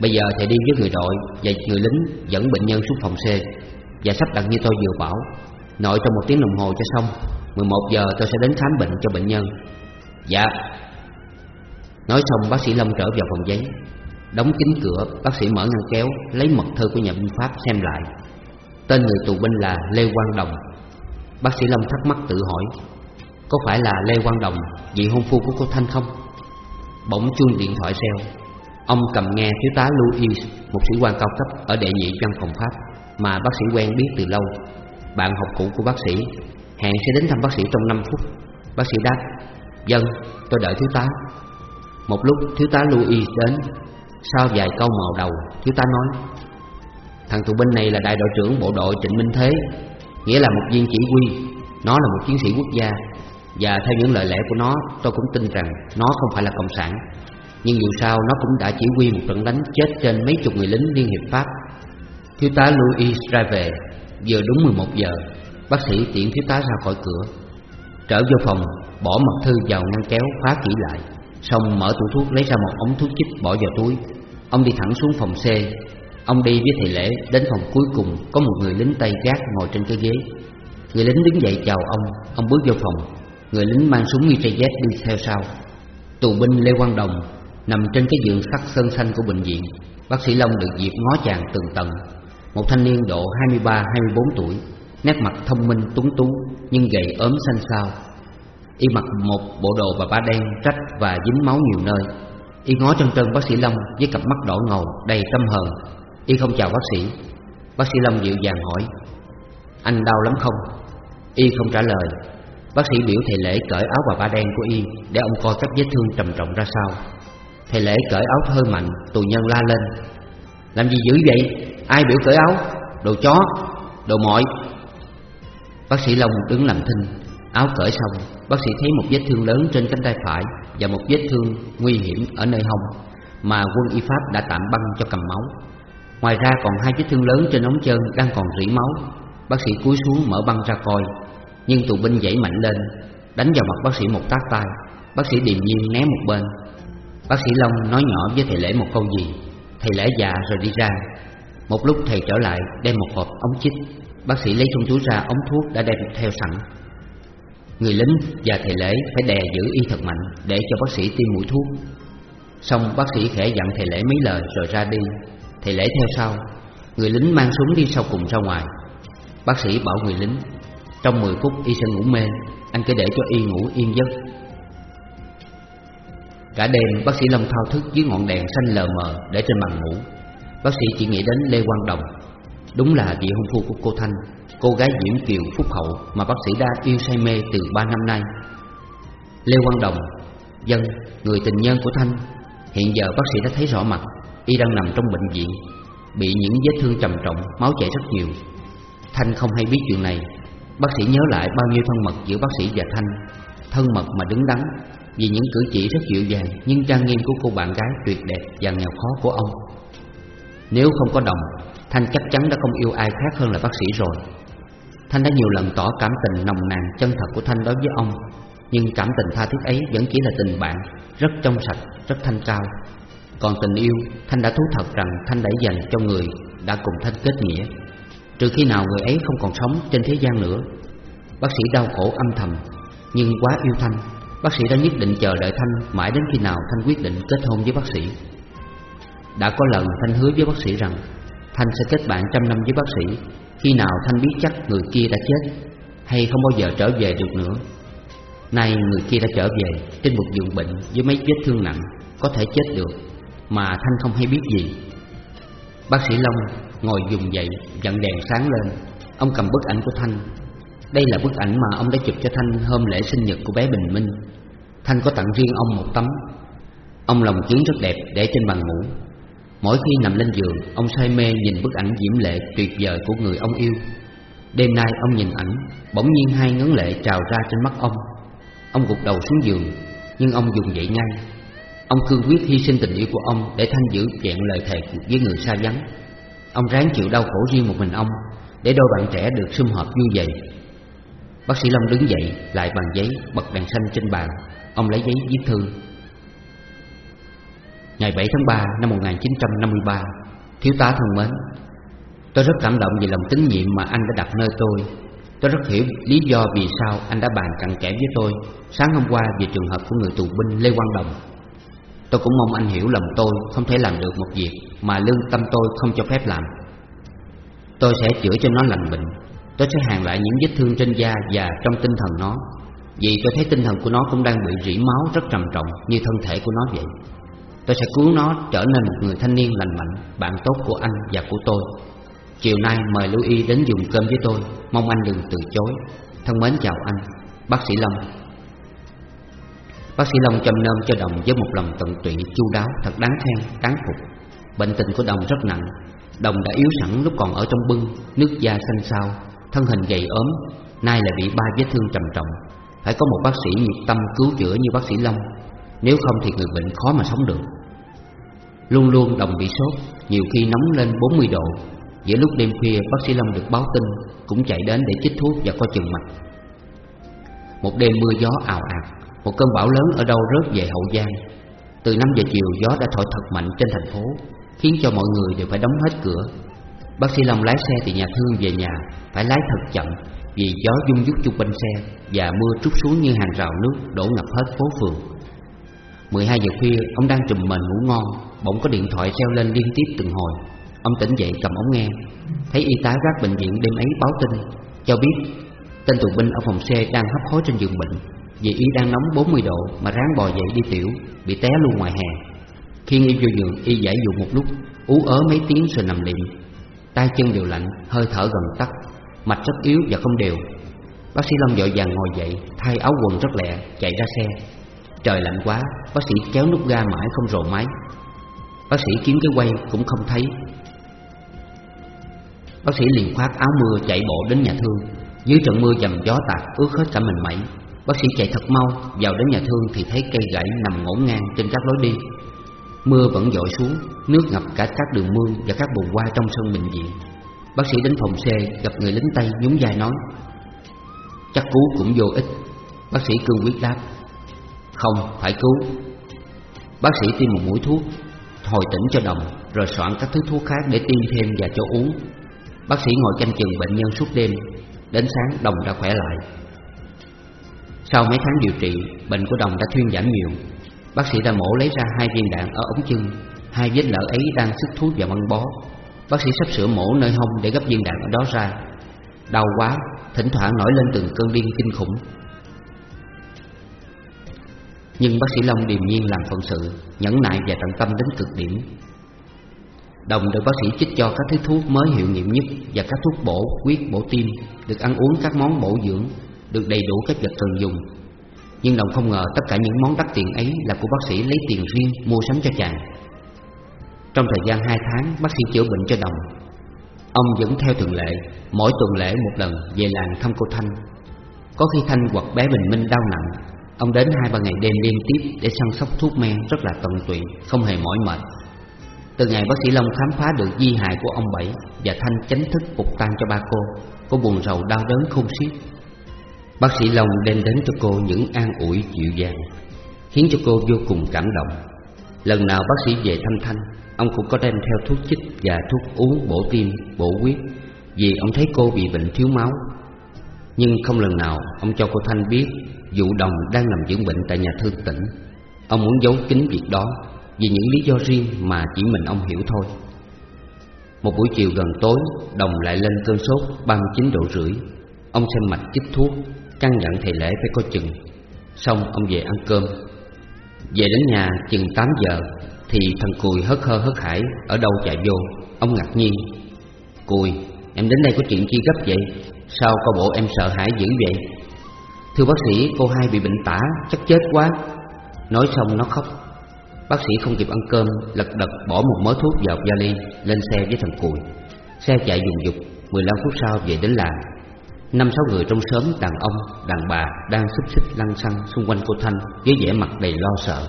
Bây giờ thầy đi với người đội và người lính dẫn bệnh nhân xuống phòng C. Và sắp đặt như tôi vừa bảo, Nội trong một tiếng đồng hồ cho xong 11 giờ tôi sẽ đến khám bệnh cho bệnh nhân. Dạ. Nói xong, bác sĩ Long trở vào phòng giấy, Đóng kín cửa, Bác sĩ mở ngăn kéo, Lấy mật thư của nhà binh Pháp xem lại. Tên người tù binh là Lê Quang Đồng. Bác sĩ Long thắc mắc tự hỏi Có phải là Lê Quang Đồng Vị hôn phu của cô Thanh không? Bỗng chuông điện thoại reo Ông cầm nghe thiếu tá Louis Một sĩ quan cao cấp ở đệ nhị văn phòng Pháp Mà bác sĩ quen biết từ lâu. Bạn học cũ của bác sĩ Hẹn sẽ đến thăm bác sĩ trong 5 phút. Bác sĩ đáp Dân, tôi đợi thiếu tá. Một lúc thiếu tá Louis đến Sau vài câu màu đầu Thiếu tá nói Thằng tù binh này là đại đội trưởng bộ đội Trịnh Minh Thế. Nghĩa là một viên chỉ huy. Nó là một chiến sĩ quốc gia. Và theo những lời lẽ của nó, Tôi cũng tin rằng nó không phải là cộng sản. Nhưng dù sao, nó cũng đã chỉ huy một trận đánh Chết trên mấy chục người lính Liên hiệp Pháp. Thiếu tá Louis ra về Vừa đúng 11 giờ, Bác sĩ tiễn thiếu tá ra khỏi cửa. Trở vô phòng, Bỏ mật thư vào ngăn kéo, khóa kỹ lại. Xong, mở tủ thuốc, lấy ra một ống thuốc chích bỏ vào túi. Ông đi thẳng xuống phòng C Ông đi với thầy lễ, đến phòng cuối cùng, Có một người lính tay gác ngồi trên cái ghế. Người lính đứng dậy chào ông Ông bước vô phòng. Người lính mang súng Mitraillez đi theo sau. Tù binh Lê Quang Đồng Nằm trên cái giường sắt sơn xanh của bệnh viện. Bác sĩ Long được dịp ngó chàng từng tầng. Một thanh niên độ 23-24 tuổi, Nét mặt thông minh, tuấn tú, Nhưng gầy ốm xanh xao. Y mặc một bộ đồ bà ba đen, rách và dính máu nhiều nơi. Y ngó chân trân bác sĩ Long với cặp mắt đỏ ngầu, đầy tâm hờn. Y không chào bác sĩ Bác sĩ Long dịu dàng hỏi, Anh đau lắm không? Y không trả lời Bác sĩ biểu thầy lễ cởi áo bà ba đen của Y Để ông coi các vết thương trầm trọng ra sao Thầy lễ cởi áo hơi mạnh, Tù nhân la lên, Làm gì dữ vậy? Ai biểu cởi áo? Đồ chó, Đồ mọi Bác sĩ Long đứng làm thinh, Áo cởi xong, Bác sĩ thấy một vết thương lớn trên cánh tay phải Và một vết thương nguy hiểm ở nơi hông Mà quân y Pháp đã tạm băng cho cầm máu Ngoài ra còn hai vết thương lớn trên ống chân đang còn rỉ máu. Bác sĩ cúi xuống mở băng ra coi. Nhưng tù binh dãy mạnh lên, Đánh vào mặt bác sĩ một tác tay Bác sĩ điềm nhiên né một bên. Bác sĩ Long nói nhỏ với thầy lễ một câu gì. Thầy lễ già rồi đi ra. Một lúc thầy trở lại, đem một hộp ống chích. Bác sĩ lấy trong túi ra ống thuốc đã đem theo sẵn. Người lính và thầy lễ phải đè giữ y thật mạnh Để cho bác sĩ tiêm mũi thuốc. Xong bác sĩ khẽ dặn thầy lễ mấy lời rồi ra đi. Thầy lễ theo sau Người lính mang súng đi sau cùng ra ngoài. Bác sĩ bảo người lính Trong 10 phút y sẽ ngủ mê Anh cứ để cho y ngủ yên giấc. Cả đêm bác sĩ Long thao thức dưới ngọn đèn xanh lờ mờ để trên bàn ngủ. Bác sĩ chỉ nghĩ đến Lê Quang Đồng. Đúng là vị hôn phu của cô Thanh Cô gái Diễm Kiều Phúc Hậu mà bác sĩ đã yêu say mê từ ba năm nay. Lê Quang Đồng Dân, người tình nhân của Thanh. Hiện giờ bác sĩ đã thấy rõ mặt. Y đang nằm trong bệnh viện Bị những vết thương trầm trọng, máu chảy rất nhiều. Thanh không hay biết chuyện này. Bác sĩ nhớ lại bao nhiêu thân mật giữa bác sĩ và Thanh. Thân mật mà đứng đắn Vì những cử chỉ rất dịu dàng Nhưng trang nghiêm của cô bạn gái tuyệt đẹp và nghèo khó của ông. Nếu không có đồng Thanh chắc chắn đã không yêu ai khác hơn là bác sĩ rồi. Thanh đã nhiều lần tỏ cảm tình nồng nàn chân thật của Thanh đối với ông Nhưng cảm tình tha thiết ấy vẫn chỉ là tình bạn Rất trong sạch, rất thanh cao. Còn tình yêu, Thanh đã thú thật rằng Thanh đã dành cho người đã cùng Thanh kết nghĩa. Trừ khi nào người ấy không còn sống trên thế gian nữa. Bác sĩ đau khổ âm thầm Nhưng quá yêu Thanh Bác sĩ đã nhất định chờ đợi Thanh Mãi đến khi nào Thanh quyết định kết hôn với bác sĩ. Đã có lần Thanh hứa với bác sĩ rằng Thanh sẽ kết bạn trăm năm với bác sĩ. Khi nào Thanh biết chắc người kia đã chết Hay không bao giờ trở về được nữa. Nay người kia đã trở về Trên một giường bệnh với mấy vết thương nặng Có thể chết được. Mà Thanh không hay biết gì. Bác sĩ Long ngồi dùng dậy, Dặn đèn sáng lên. Ông cầm bức ảnh của Thanh. Đây là bức ảnh mà ông đã chụp cho Thanh Hôm lễ sinh nhật của bé Bình Minh. Thanh có tặng riêng ông một tấm. Ông lòng kiến rất đẹp để trên bàn ngủ. Mỗi khi nằm lên giường, Ông say mê nhìn bức ảnh diễm lệ, tuyệt vời của người ông yêu. Đêm nay ông nhìn ảnh, Bỗng nhiên hai ngấn lệ trào ra trên mắt ông. Ông gục đầu xuống giường, Nhưng ông dùng dậy ngay. Ông cương quyết hy sinh tình yêu của ông Để Thanh giữ chuyện lời thề với người xa vắng. Ông ráng chịu đau khổ riêng một mình ông Để đôi bạn trẻ được sum họp vui vẻ. Bác sĩ Long đứng dậy, Lại bàn giấy, bật đèn xanh trên bàn. Ông lấy giấy viết thư. Ngày 7 tháng 3 năm 1953 Thiếu tá thân mến, Tôi rất cảm động vì lòng tín nhiệm mà anh đã đặt nơi tôi. Tôi rất hiểu lý do vì sao anh đã bàn cặn kẽ với tôi. Sáng hôm qua về trường hợp của người tù binh Lê Quang Đồng Tôi cũng mong anh hiểu lòng tôi không thể làm được một việc Mà lương tâm tôi không cho phép làm. Tôi sẽ chữa cho nó lành bệnh. Tôi sẽ hàng lại những vết thương trên da và trong tinh thần nó, Vì tôi thấy tinh thần của nó cũng đang bị rỉ máu rất trầm trọng Như thân thể của nó vậy. Tôi sẽ cứu nó trở nên một người thanh niên lành mạnh, Bạn tốt của anh và của tôi. Chiều nay mời Louis đến dùng cơm với tôi. Mong anh đừng từ chối. Thân mến chào anh, Bác sĩ Long. Bác sĩ Long chăm nom cho Đồng với một lòng tận tụy chu đáo Thật đáng khen, đáng phục. Bệnh tình của Đồng rất nặng. Đồng đã yếu sẵn lúc còn ở trong bưng Nước da xanh xao Thân hình gầy ốm Nay lại bị ba vết thương trầm trọng. Phải có một bác sĩ nhiệt tâm cứu chữa như bác sĩ Long. Nếu không thì người bệnh khó mà sống được. Luôn luôn Đồng bị sốt Nhiều khi nóng lên 40 độ. Giữa lúc đêm khuya bác sĩ Long được báo tin Cũng chạy đến để chích thuốc và coi chừng mạch. Một đêm mưa gió ào ạt một cơn bão lớn ở đâu rớt về Hậu Giang. Từ 5 giờ chiều, gió đã thổi thật mạnh trên thành phố, Khiến cho mọi người đều phải đóng hết cửa. Bác sĩ Long lái xe từ nhà thương về nhà, Phải lái thật chậm Vì gió dung dút chung quanh xe Và mưa trút xuống như hàng rào nước Đổ ngập hết phố phường. 12 giờ khuya, ông đang trùm mền ngủ ngon, Bỗng có điện thoại reo lên liên tiếp từng hồi. Ông tỉnh dậy cầm ống nghe, Thấy y tá gác bệnh viện đêm ấy báo tin, Cho biết tên tù binh ở phòng xe đang hấp hối trên giường bệnh. Vì y đang nóng 40 độ mà ráng bò dậy đi tiểu Bị té luôn ngoài hè. Khi y vô giường y giải dụ một lúc Ú ớ mấy tiếng rồi nằm liệm. Tay chân đều lạnh, hơi thở gần tắt Mạch rất yếu và không đều. Bác sĩ Long dội vàng ngồi dậy Thay áo quần rất lẹ, chạy ra xe. Trời lạnh quá, bác sĩ kéo nút ga mãi không rồ máy. Bác sĩ kiếm cái quay cũng không thấy. Bác sĩ liền khoác áo mưa chạy bộ đến nhà thương. Dưới trận mưa dầm gió tạt ướt hết cả mình mẩy. Bác sĩ chạy thật mau Vào đến nhà thương thì thấy cây gãy nằm ngổn ngang trên các lối đi. Mưa vẫn dội xuống Nước ngập cả các đường mương và các bồn hoa trong sân bệnh viện. Bác sĩ đến phòng xe gặp người lính Tây nhún vai nói Chắc cứu cũng vô ích. Bác sĩ cương quyết đáp Không, phải cứu. Bác sĩ tiêm một mũi thuốc Hồi tỉnh cho đồng Rồi soạn các thứ thuốc khác để tiêm thêm và cho uống. Bác sĩ ngồi canh chừng bệnh nhân suốt đêm Đến sáng đồng đã khỏe lại. Sau mấy tháng điều trị Bệnh của đồng đã thuyên giảm nhiều. Bác sĩ đã mổ lấy ra hai viên đạn ở ống chân Hai vết lở ấy đang sức thuốc và băng bó. Bác sĩ sắp sửa mổ nơi hông để gấp viên đạn ở đó ra. Đau quá Thỉnh thoảng nổi lên từng cơn điên kinh khủng. Nhưng bác sĩ Long điềm nhiên làm phận sự Nhẫn nại và tận tâm đến cực điểm. Đồng được bác sĩ chích cho các thứ thuốc mới hiệu nghiệm nhất Và các thuốc bổ, huyết, bổ tim Được ăn uống các món bổ dưỡng. Được đầy đủ các vật cần dùng. Nhưng Đồng không ngờ tất cả những món đắt tiền ấy Là của bác sĩ lấy tiền riêng mua sắm cho chàng. Trong thời gian 2 tháng, bác sĩ chữa bệnh cho Đồng. Ông vẫn theo thường lệ, Mỗi tuần lễ một lần về làng thăm cô Thanh. Có khi Thanh hoặc bé Bình Minh đau nặng, Ông đến hai ba ngày đêm liên tiếp Để săn sóc thuốc men rất là tận tụy, Không hề mỏi mệt. Từ ngày bác sĩ Long khám phá được di hại của ông Bảy Và Thanh chánh thức phục tan cho ba cô Cô buồn rầu đau đớn không xiết. Bác sĩ Long đem đến cho cô những an ủi dịu dàng Khiến cho cô vô cùng cảm động. Lần nào bác sĩ về thăm Thanh Ông cũng có đem theo thuốc chích và thuốc uống bổ tim, bổ huyết Vì ông thấy cô bị bệnh thiếu máu. Nhưng không lần nào ông cho cô Thanh biết Vũ đồng đang nằm dưỡng bệnh tại nhà thương tỉnh. Ông muốn giấu kín việc đó Vì những lý do riêng mà chỉ mình ông hiểu thôi. Một buổi chiều gần tối Đồng lại lên cơn sốt 39 độ rưỡi. Ông xem mạch chích thuốc Căn dặn thầy lễ phải coi chừng. Xong ông về ăn cơm. Về đến nhà, chừng 8 giờ, thì thằng Cùi hớt hơ hớt hải Ở đâu chạy vô. Ông ngạc nhiên. Cùi, em đến đây có chuyện chi gấp vậy? Sao coi bộ em sợ hãi dữ vậy? Thưa bác sĩ, cô hai bị bệnh tả, Chắc chết quá. Nói xong nó khóc. Bác sĩ không kịp ăn cơm, Lật đật bỏ một mớ thuốc vào vali, Lên xe với thằng Cùi. Xe chạy dùng dục 15 phút sau về đến làng. Năm sáu người trong xóm đàn ông, đàn bà Đang xúc xích lăn xăng xung quanh cô Thanh Với vẻ mặt đầy lo sợ.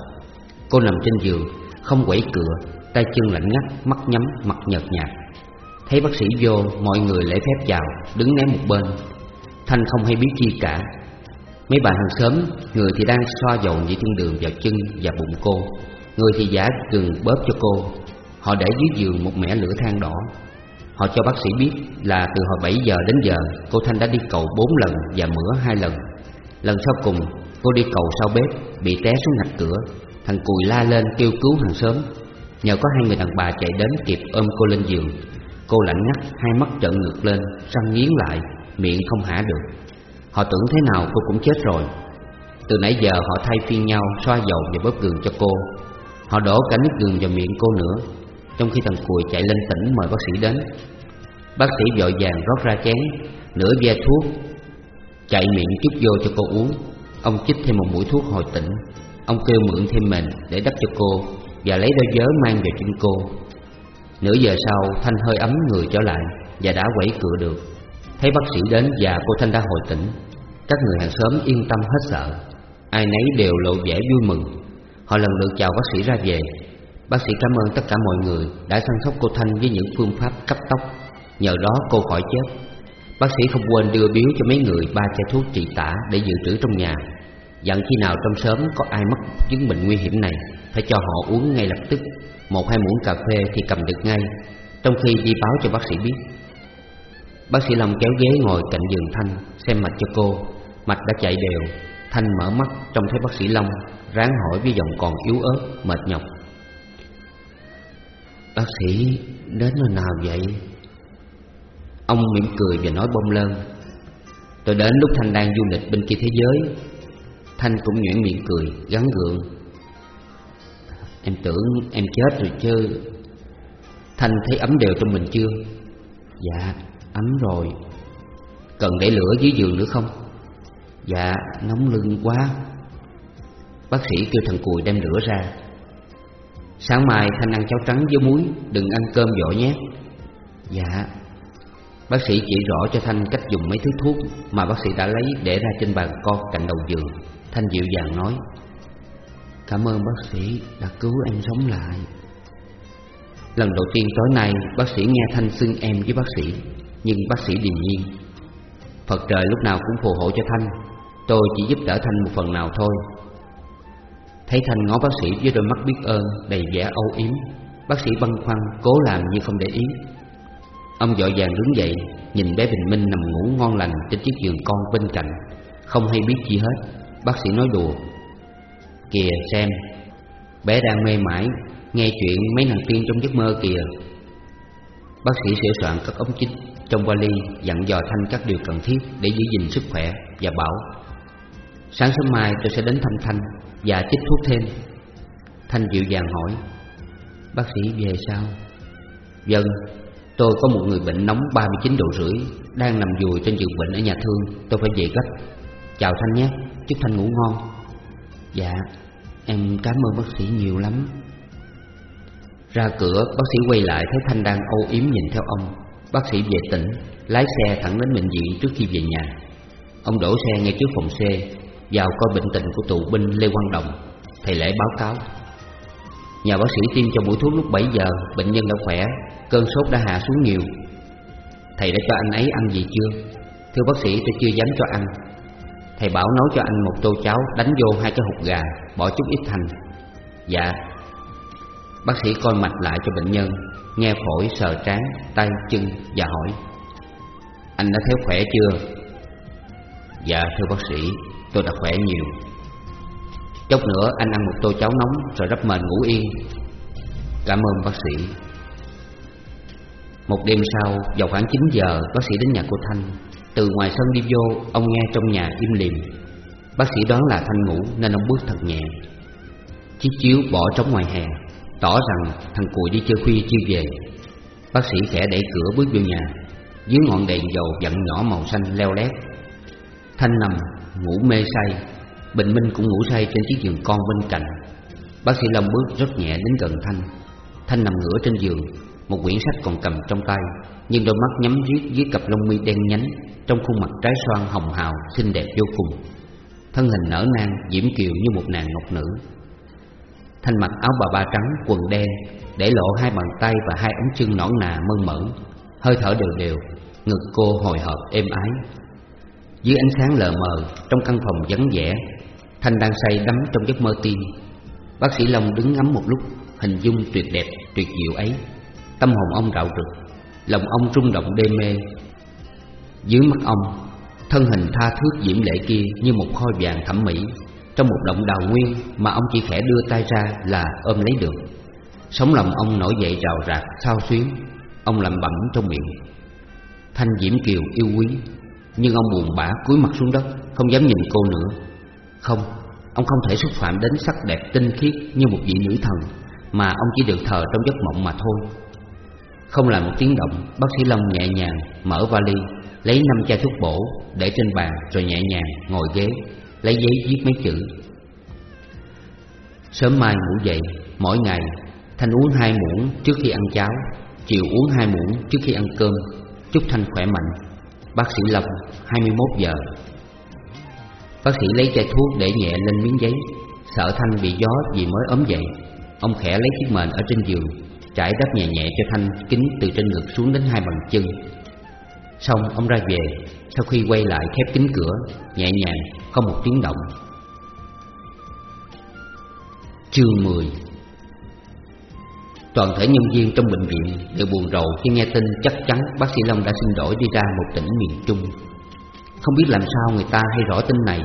Cô nằm trên giường không quẩy cửa Tay chân lạnh ngắt, mắt nhắm, mặt nhợt nhạt. Thấy bác sĩ vô, mọi người lễ phép chào Đứng ném một bên. Thanh không hay biết chi cả. Mấy bà hàng xóm Người thì đang xoa dầu dĩ thiên đường vào chân và bụng cô. Người thì giả gừng bóp cho cô. Họ để dưới giường một mẻ lửa than đỏ. Họ cho bác sĩ biết là từ hồi 7 giờ đến giờ Cô Thanh đã đi cầu 4 lần và mửa hai lần. Lần sau cùng cô đi cầu sau bếp Bị té xuống ngạch cửa. Thằng Cùi la lên kêu cứu hàng xóm. Nhờ có hai người đàn bà chạy đến kịp ôm cô lên giường Cô lạnh ngắt, hai mắt trợn ngược lên, răng nghiến lại, miệng không hả được. Họ tưởng thế nào cô cũng chết rồi. Từ nãy giờ họ thay phiên nhau xoa dầu và bóp gừng cho cô. Họ đổ cả nước gừng vào miệng cô nữa. Trong khi thằng Cùi chạy lên tỉnh mời bác sĩ đến, Bác sĩ vội vàng rót ra chén, Nửa ve thuốc, Chạy miệng chút vô cho cô uống. Ông chích thêm một mũi thuốc hồi tỉnh. Ông kêu mượn thêm mình để đắp cho cô Và lấy đôi vớ mang về trên cô. Nửa giờ sau, Thanh hơi ấm người trở lại Và đã quẩy cửa được. Thấy bác sĩ đến và cô Thanh đã hồi tỉnh, Các người hàng xóm yên tâm hết sợ. Ai nấy đều lộ vẻ vui mừng. Họ lần lượt chào bác sĩ ra về. Bác sĩ cảm ơn tất cả mọi người Đã săn sóc cô Thanh với những phương pháp cấp tốc. Nhờ đó cô khỏi chết. Bác sĩ không quên đưa biếu cho mấy người ba chai thuốc trị tả để dự trữ trong nhà. Dặn khi nào trong sớm có ai mắc chứng bệnh nguy hiểm này Phải cho họ uống ngay lập tức. Một hai muỗng cà phê thì cầm được ngay Trong khi đi báo cho bác sĩ biết. Bác sĩ Long kéo ghế ngồi cạnh giường Thanh Xem mạch cho cô. Mạch đã chạy đều. Thanh mở mắt trông thấy bác sĩ Long Ráng hỏi với giọng còn yếu ớt, mệt nhọc. Bác sĩ đến nơi nào vậy? Ông mỉm cười và nói bông lơn. Tôi đến lúc Thanh đang du lịch bên kia thế giới. Thanh cũng nhuyễn miệng cười, gắn gượng. Em tưởng em chết rồi chứ. Thanh thấy ấm đều trong mình chưa? Dạ ấm rồi. Cần để lửa dưới giường nữa không? Dạ nóng lưng quá. Bác sĩ kêu thằng Cùi đem lửa ra. Sáng mai Thanh ăn cháo trắng với muối, Đừng ăn cơm vội nhé. Dạ. Bác sĩ chỉ rõ cho Thanh cách dùng mấy thứ thuốc Mà bác sĩ đã lấy để ra trên bàn con cạnh đầu giường. Thanh dịu dàng nói. Cảm ơn bác sĩ đã cứu em sống lại. Lần đầu tiên tối nay, bác sĩ nghe Thanh xưng em với bác sĩ, Nhưng bác sĩ điềm nhiên. Phật trời lúc nào cũng phù hộ cho Thanh. Tôi chỉ giúp đỡ Thanh một phần nào thôi. Thấy Thanh ngó bác sĩ với đôi mắt biết ơn, Đầy vẻ âu yếm. Bác sĩ băn khoăn, cố làm như không để ý. Ông dội vàng đứng dậy, Nhìn bé Bình Minh nằm ngủ ngon lành Trên chiếc giường con bên cạnh. Không hay biết gì hết. Bác sĩ nói đùa. Kìa xem Bé đang mê mải Nghe chuyện mấy nàng tiên trong giấc mơ kìa. Bác sĩ sửa soạn các ống chích Trong vali, dặn dò Thanh các điều cần thiết Để giữ gìn sức khỏe Và bảo Sáng sớm mai tôi sẽ đến thăm Thanh Và chích thuốc thêm. Thanh dịu dàng hỏi, Bác sĩ, về sao? Vâng Tôi có một người bệnh nóng 39 độ rưỡi Đang nằm dùi trên giường bệnh ở nhà thương. Tôi phải về gấp. Chào Thanh nhé, Chúc Thanh ngủ ngon. Dạ Em cảm ơn bác sĩ nhiều lắm. Ra cửa, bác sĩ quay lại thấy Thanh đang âu yếm nhìn theo ông. Bác sĩ về tỉnh, Lái xe thẳng đến bệnh viện trước khi về nhà. Ông đổ xe ngay trước phòng xe. Vào coi bệnh tình của tù binh Lê Quang Đồng Thầy lễ báo cáo. Nhà bác sĩ tiêm cho mũi thuốc lúc 7 giờ Bệnh nhân đã khỏe Cơn sốt đã hạ xuống nhiều. Thầy đã cho anh ấy ăn gì chưa? Thưa bác sĩ tôi chưa dám cho ăn. Thầy bảo nấu cho anh một tô cháo Đánh vô hai cái hột gà Bỏ chút ít hành. Dạ. Bác sĩ coi mạch lại cho bệnh nhân Nghe phổi sờ trán, tay, chân Và hỏi. Anh đã thấy khỏe chưa? Dạ thưa bác sĩ. Tôi đã khỏe nhiều. Chốc nữa anh ăn một tô cháo nóng Rồi rắp mền ngủ yên. Cảm ơn bác sĩ. Một đêm sau, Vào khoảng 9 giờ, Bác sĩ đến nhà cô Thanh. Từ ngoài sân đi vô, Ông nghe trong nhà im lìm. Bác sĩ đoán là Thanh ngủ Nên ông bước thật nhẹ. Chiếc chiếu bỏ trống ngoài hè, Tỏ rằng thằng Cùi đi chơi khuya chưa về. Bác sĩ khẽ đẩy cửa bước vô nhà. Dưới ngọn đèn dầu dặn nhỏ màu xanh leo lét. Thanh nằm ngủ mê say. Bình Minh cũng ngủ say trên chiếc giường con bên cạnh. Bác sĩ Long bước rất nhẹ đến gần Thanh. Thanh nằm ngửa trên giường, Một quyển sách còn cầm trong tay, Nhưng đôi mắt nhắm riết dưới cặp lông mi đen nhánh Trong khuôn mặt trái xoan hồng hào, Xinh đẹp vô cùng. Thân hình nở nang, diễm kiều như một nàng ngọc nữ. Thanh mặc áo bà ba trắng, quần đen, Để lộ hai bàn tay và hai ống chân nõn nà mơn mởn. Hơi thở đều đều, Ngực cô hồi hộp êm ái. Dưới ánh sáng lờ mờ Trong căn phòng vắng vẻ Thanh đang say đắm trong giấc mơ tiên. Bác sĩ Long đứng ngắm một lúc Hình dung tuyệt đẹp, tuyệt diệu ấy. Tâm hồn ông rạo rực Lòng ông rung động đê mê. Dưới mắt ông Thân hình tha thước diễm lệ kia Như một kho vàng thẩm mỹ. Trong một động đào nguyên Mà ông chỉ khẽ đưa tay ra là ôm lấy được. Sống lòng ông nổi dậy rào rạc Sao xuyến Ông lẩm bẩm trong miệng. Thanh diễm kiều yêu quý nhưng ông buồn bã cúi mặt xuống đất Không dám nhìn cô nữa. Không, ông không thể xúc phạm đến sắc đẹp tinh khiết như một vị nữ thần Mà ông chỉ được thờ trong giấc mộng mà thôi. Không làm một tiếng động, bác sĩ Long nhẹ nhàng mở vali Lấy năm chai thuốc bổ để trên bàn rồi nhẹ nhàng ngồi ghế Lấy giấy viết mấy chữ. Sớm mai ngủ dậy, mỗi ngày Thanh uống hai muỗng trước khi ăn cháo Chiều uống hai muỗng trước khi ăn cơm. Chúc Thanh khỏe mạnh. Bác sĩ lâm 21 giờ. Bác sĩ lấy chai thuốc để nhẹ lên miếng giấy. Sợ Thanh bị gió vì mới ốm dậy. Ông khẽ lấy chiếc mền ở trên giường, Trải đắp nhẹ nhẹ cho Thanh kính từ trên ngực xuống đến hai bàn chân. Xong, ông ra về. Sau khi quay lại khép kính cửa, Nhẹ nhàng, không một tiếng động. Chương 10 Toàn thể nhân viên trong bệnh viện đều buồn rầu khi nghe tin chắc chắn bác sĩ Long đã xin đổi đi ra một tỉnh miền Trung. Không biết làm sao người ta hay rõ tin này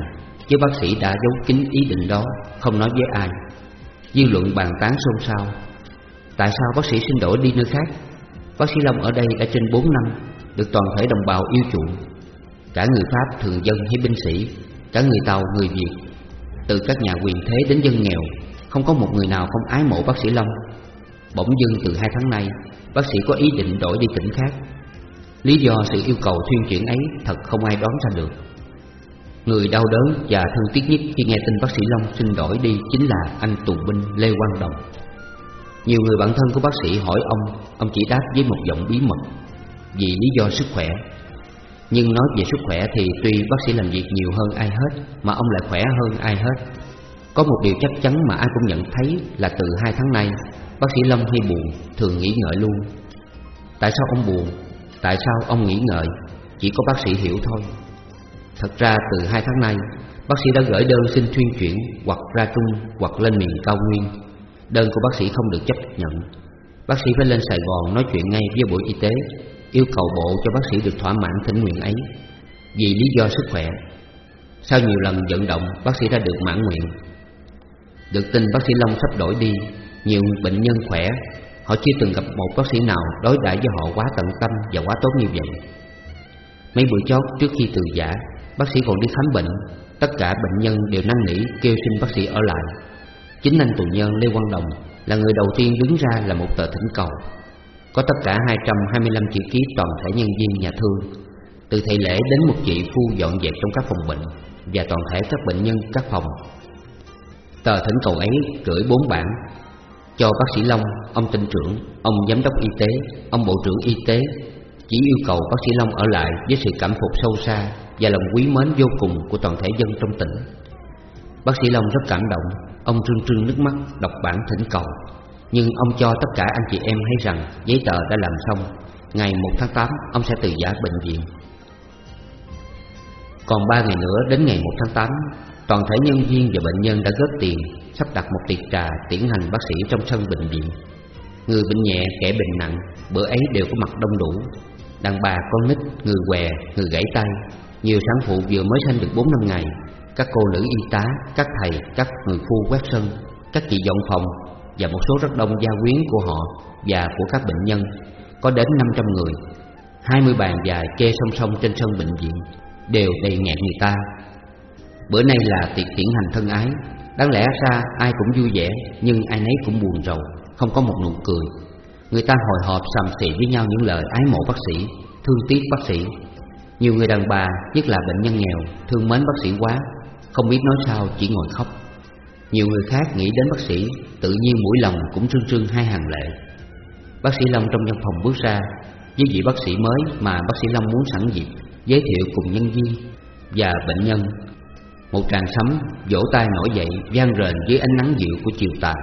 Chứ bác sĩ đã giấu kín ý định đó Không nói với ai. Dư luận bàn tán xôn xao. Tại sao bác sĩ xin đổi đi nơi khác? Bác sĩ Long ở đây đã trên 4 năm Được toàn thể đồng bào yêu chuộng. Cả người Pháp thường dân hay binh sĩ Cả người Tàu, người Việt. Từ các nhà quyền thế đến dân nghèo Không có một người nào không ái mộ bác sĩ Long. Bỗng dưng từ hai tháng nay Bác sĩ có ý định đổi đi tỉnh khác. Lý do sự yêu cầu thuyên chuyển ấy thật không ai đoán ra được. Người đau đớn và thương tiếc nhất khi nghe tin bác sĩ Long xin đổi đi chính là anh tù binh Lê Quang Đồng. Nhiều người bạn thân của bác sĩ hỏi ông, ông chỉ đáp với một giọng bí mật vì lý do sức khỏe. Nhưng nói về sức khỏe thì tuy bác sĩ làm việc nhiều hơn ai hết Mà ông lại khỏe hơn ai hết. Có một điều chắc chắn mà ai cũng nhận thấy là từ hai tháng nay Bác sĩ Lâm hay buồn, thường nghĩ ngợi luôn. Tại sao ông buồn? Tại sao ông nghĩ ngợi? Chỉ có bác sĩ hiểu thôi. Thật ra từ hai tháng nay Bác sĩ đã gửi đơn xin thuyên chuyển Hoặc ra Trung hoặc lên miền cao nguyên. Đơn của bác sĩ không được chấp nhận. Bác sĩ phải lên Sài Gòn nói chuyện ngay với Bộ Y tế Yêu cầu bộ cho bác sĩ được thỏa mãn thỉnh nguyện ấy. Vì lý do sức khỏe. Sau nhiều lần vận động Bác sĩ đã được mãn nguyện. Được tin bác sĩ Long sắp đổi đi nhiều bệnh nhân khỏe, Họ chưa từng gặp một bác sĩ nào đối đãi với họ quá tận tâm và quá tốt như vậy. Mấy bữa chót trước khi từ giả, Bác sĩ còn đi khám bệnh. Tất cả bệnh nhân đều năn nỉ kêu xin bác sĩ ở lại. Chính anh tù nhân Lê Quang Đồng Là người đầu tiên đứng ra là một tờ thỉnh cầu. Có tất cả 225 chữ ký toàn thể nhân viên nhà thương, Từ thầy lễ đến một chị phu dọn dẹp trong các phòng bệnh Và toàn thể các bệnh nhân các phòng. Tờ thỉnh cầu ấy gửi bốn bản cho bác sĩ Long, ông tinh trưởng, ông giám đốc y tế, ông bộ trưởng y tế Chỉ yêu cầu bác sĩ Long ở lại với sự cảm phục sâu xa Và lòng quý mến vô cùng của toàn thể dân trong tỉnh. Bác sĩ Long rất cảm động Ông trương trương nước mắt đọc bản thỉnh cầu. Nhưng ông cho tất cả anh chị em thấy rằng Giấy tờ đã làm xong Ngày 1 tháng 8 ông sẽ từ giả bệnh viện. Còn 3 ngày nữa đến ngày 1 tháng 8 Toàn thể nhân viên và bệnh nhân đã góp tiền Sắp đặt một tiệc trà tiễn hành bác sĩ trong sân bệnh viện. Người bệnh nhẹ, kẻ bệnh nặng Bữa ấy đều có mặt đông đủ. Đàn bà, con nít, người què, người gãy tay. Nhiều sản phụ vừa mới sinh được 4 năm ngày. Các cô nữ y tá, các thầy, các người phu quét sân, các chị dọn phòng và một số rất đông gia quyến của họ và của các bệnh nhân, có đến 500 người. 20 bàn dài kê song song trên sân bệnh viện đều đầy nghẹn người ta. Bữa nay là tiệc tiễn hành thân ái, đáng lẽ ra ai cũng vui vẻ nhưng ai nấy cũng buồn rầu, không có một nụ cười. Người ta hồi hộp sầm xị với nhau những lời ái mộ bác sĩ, thương tiếc bác sĩ. Nhiều người đàn bà, nhất là bệnh nhân nghèo, thương mến bác sĩ quá không biết nói sao chỉ ngồi khóc Nhiều người khác nghĩ đến bác sĩ Tự nhiên mũi lòng cũng trương trương hai hàng lệ Bác sĩ Long trong văn phòng bước ra Với vị bác sĩ mới mà bác sĩ Long muốn sẵn dịp Giới thiệu cùng nhân viên và bệnh nhân một tràng sấm vỗ tay nổi dậy vang rền dưới ánh nắng dịu của chiều tà.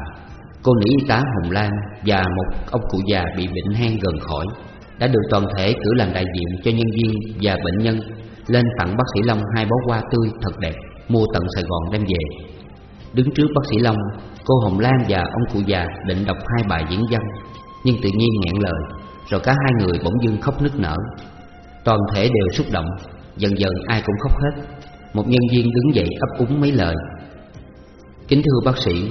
Cô nữ y tá Hồng Lan và một ông cụ già bị bệnh hen gần khỏi Đã được toàn thể cử làm đại diện cho nhân viên và bệnh nhân Lên tặng bác sĩ Long hai bó hoa tươi thật đẹp, Mua tận Sài Gòn đem về. Đứng trước bác sĩ Long, Cô Hồng Lan và ông cụ già định đọc hai bài diễn văn, Nhưng tự nhiên nghẹn lời, Rồi cả hai người bỗng dưng khóc nức nở. Toàn thể đều xúc động, Dần dần ai cũng khóc hết. Một nhân viên đứng dậy ấp úng mấy lời. Kính thưa bác sĩ.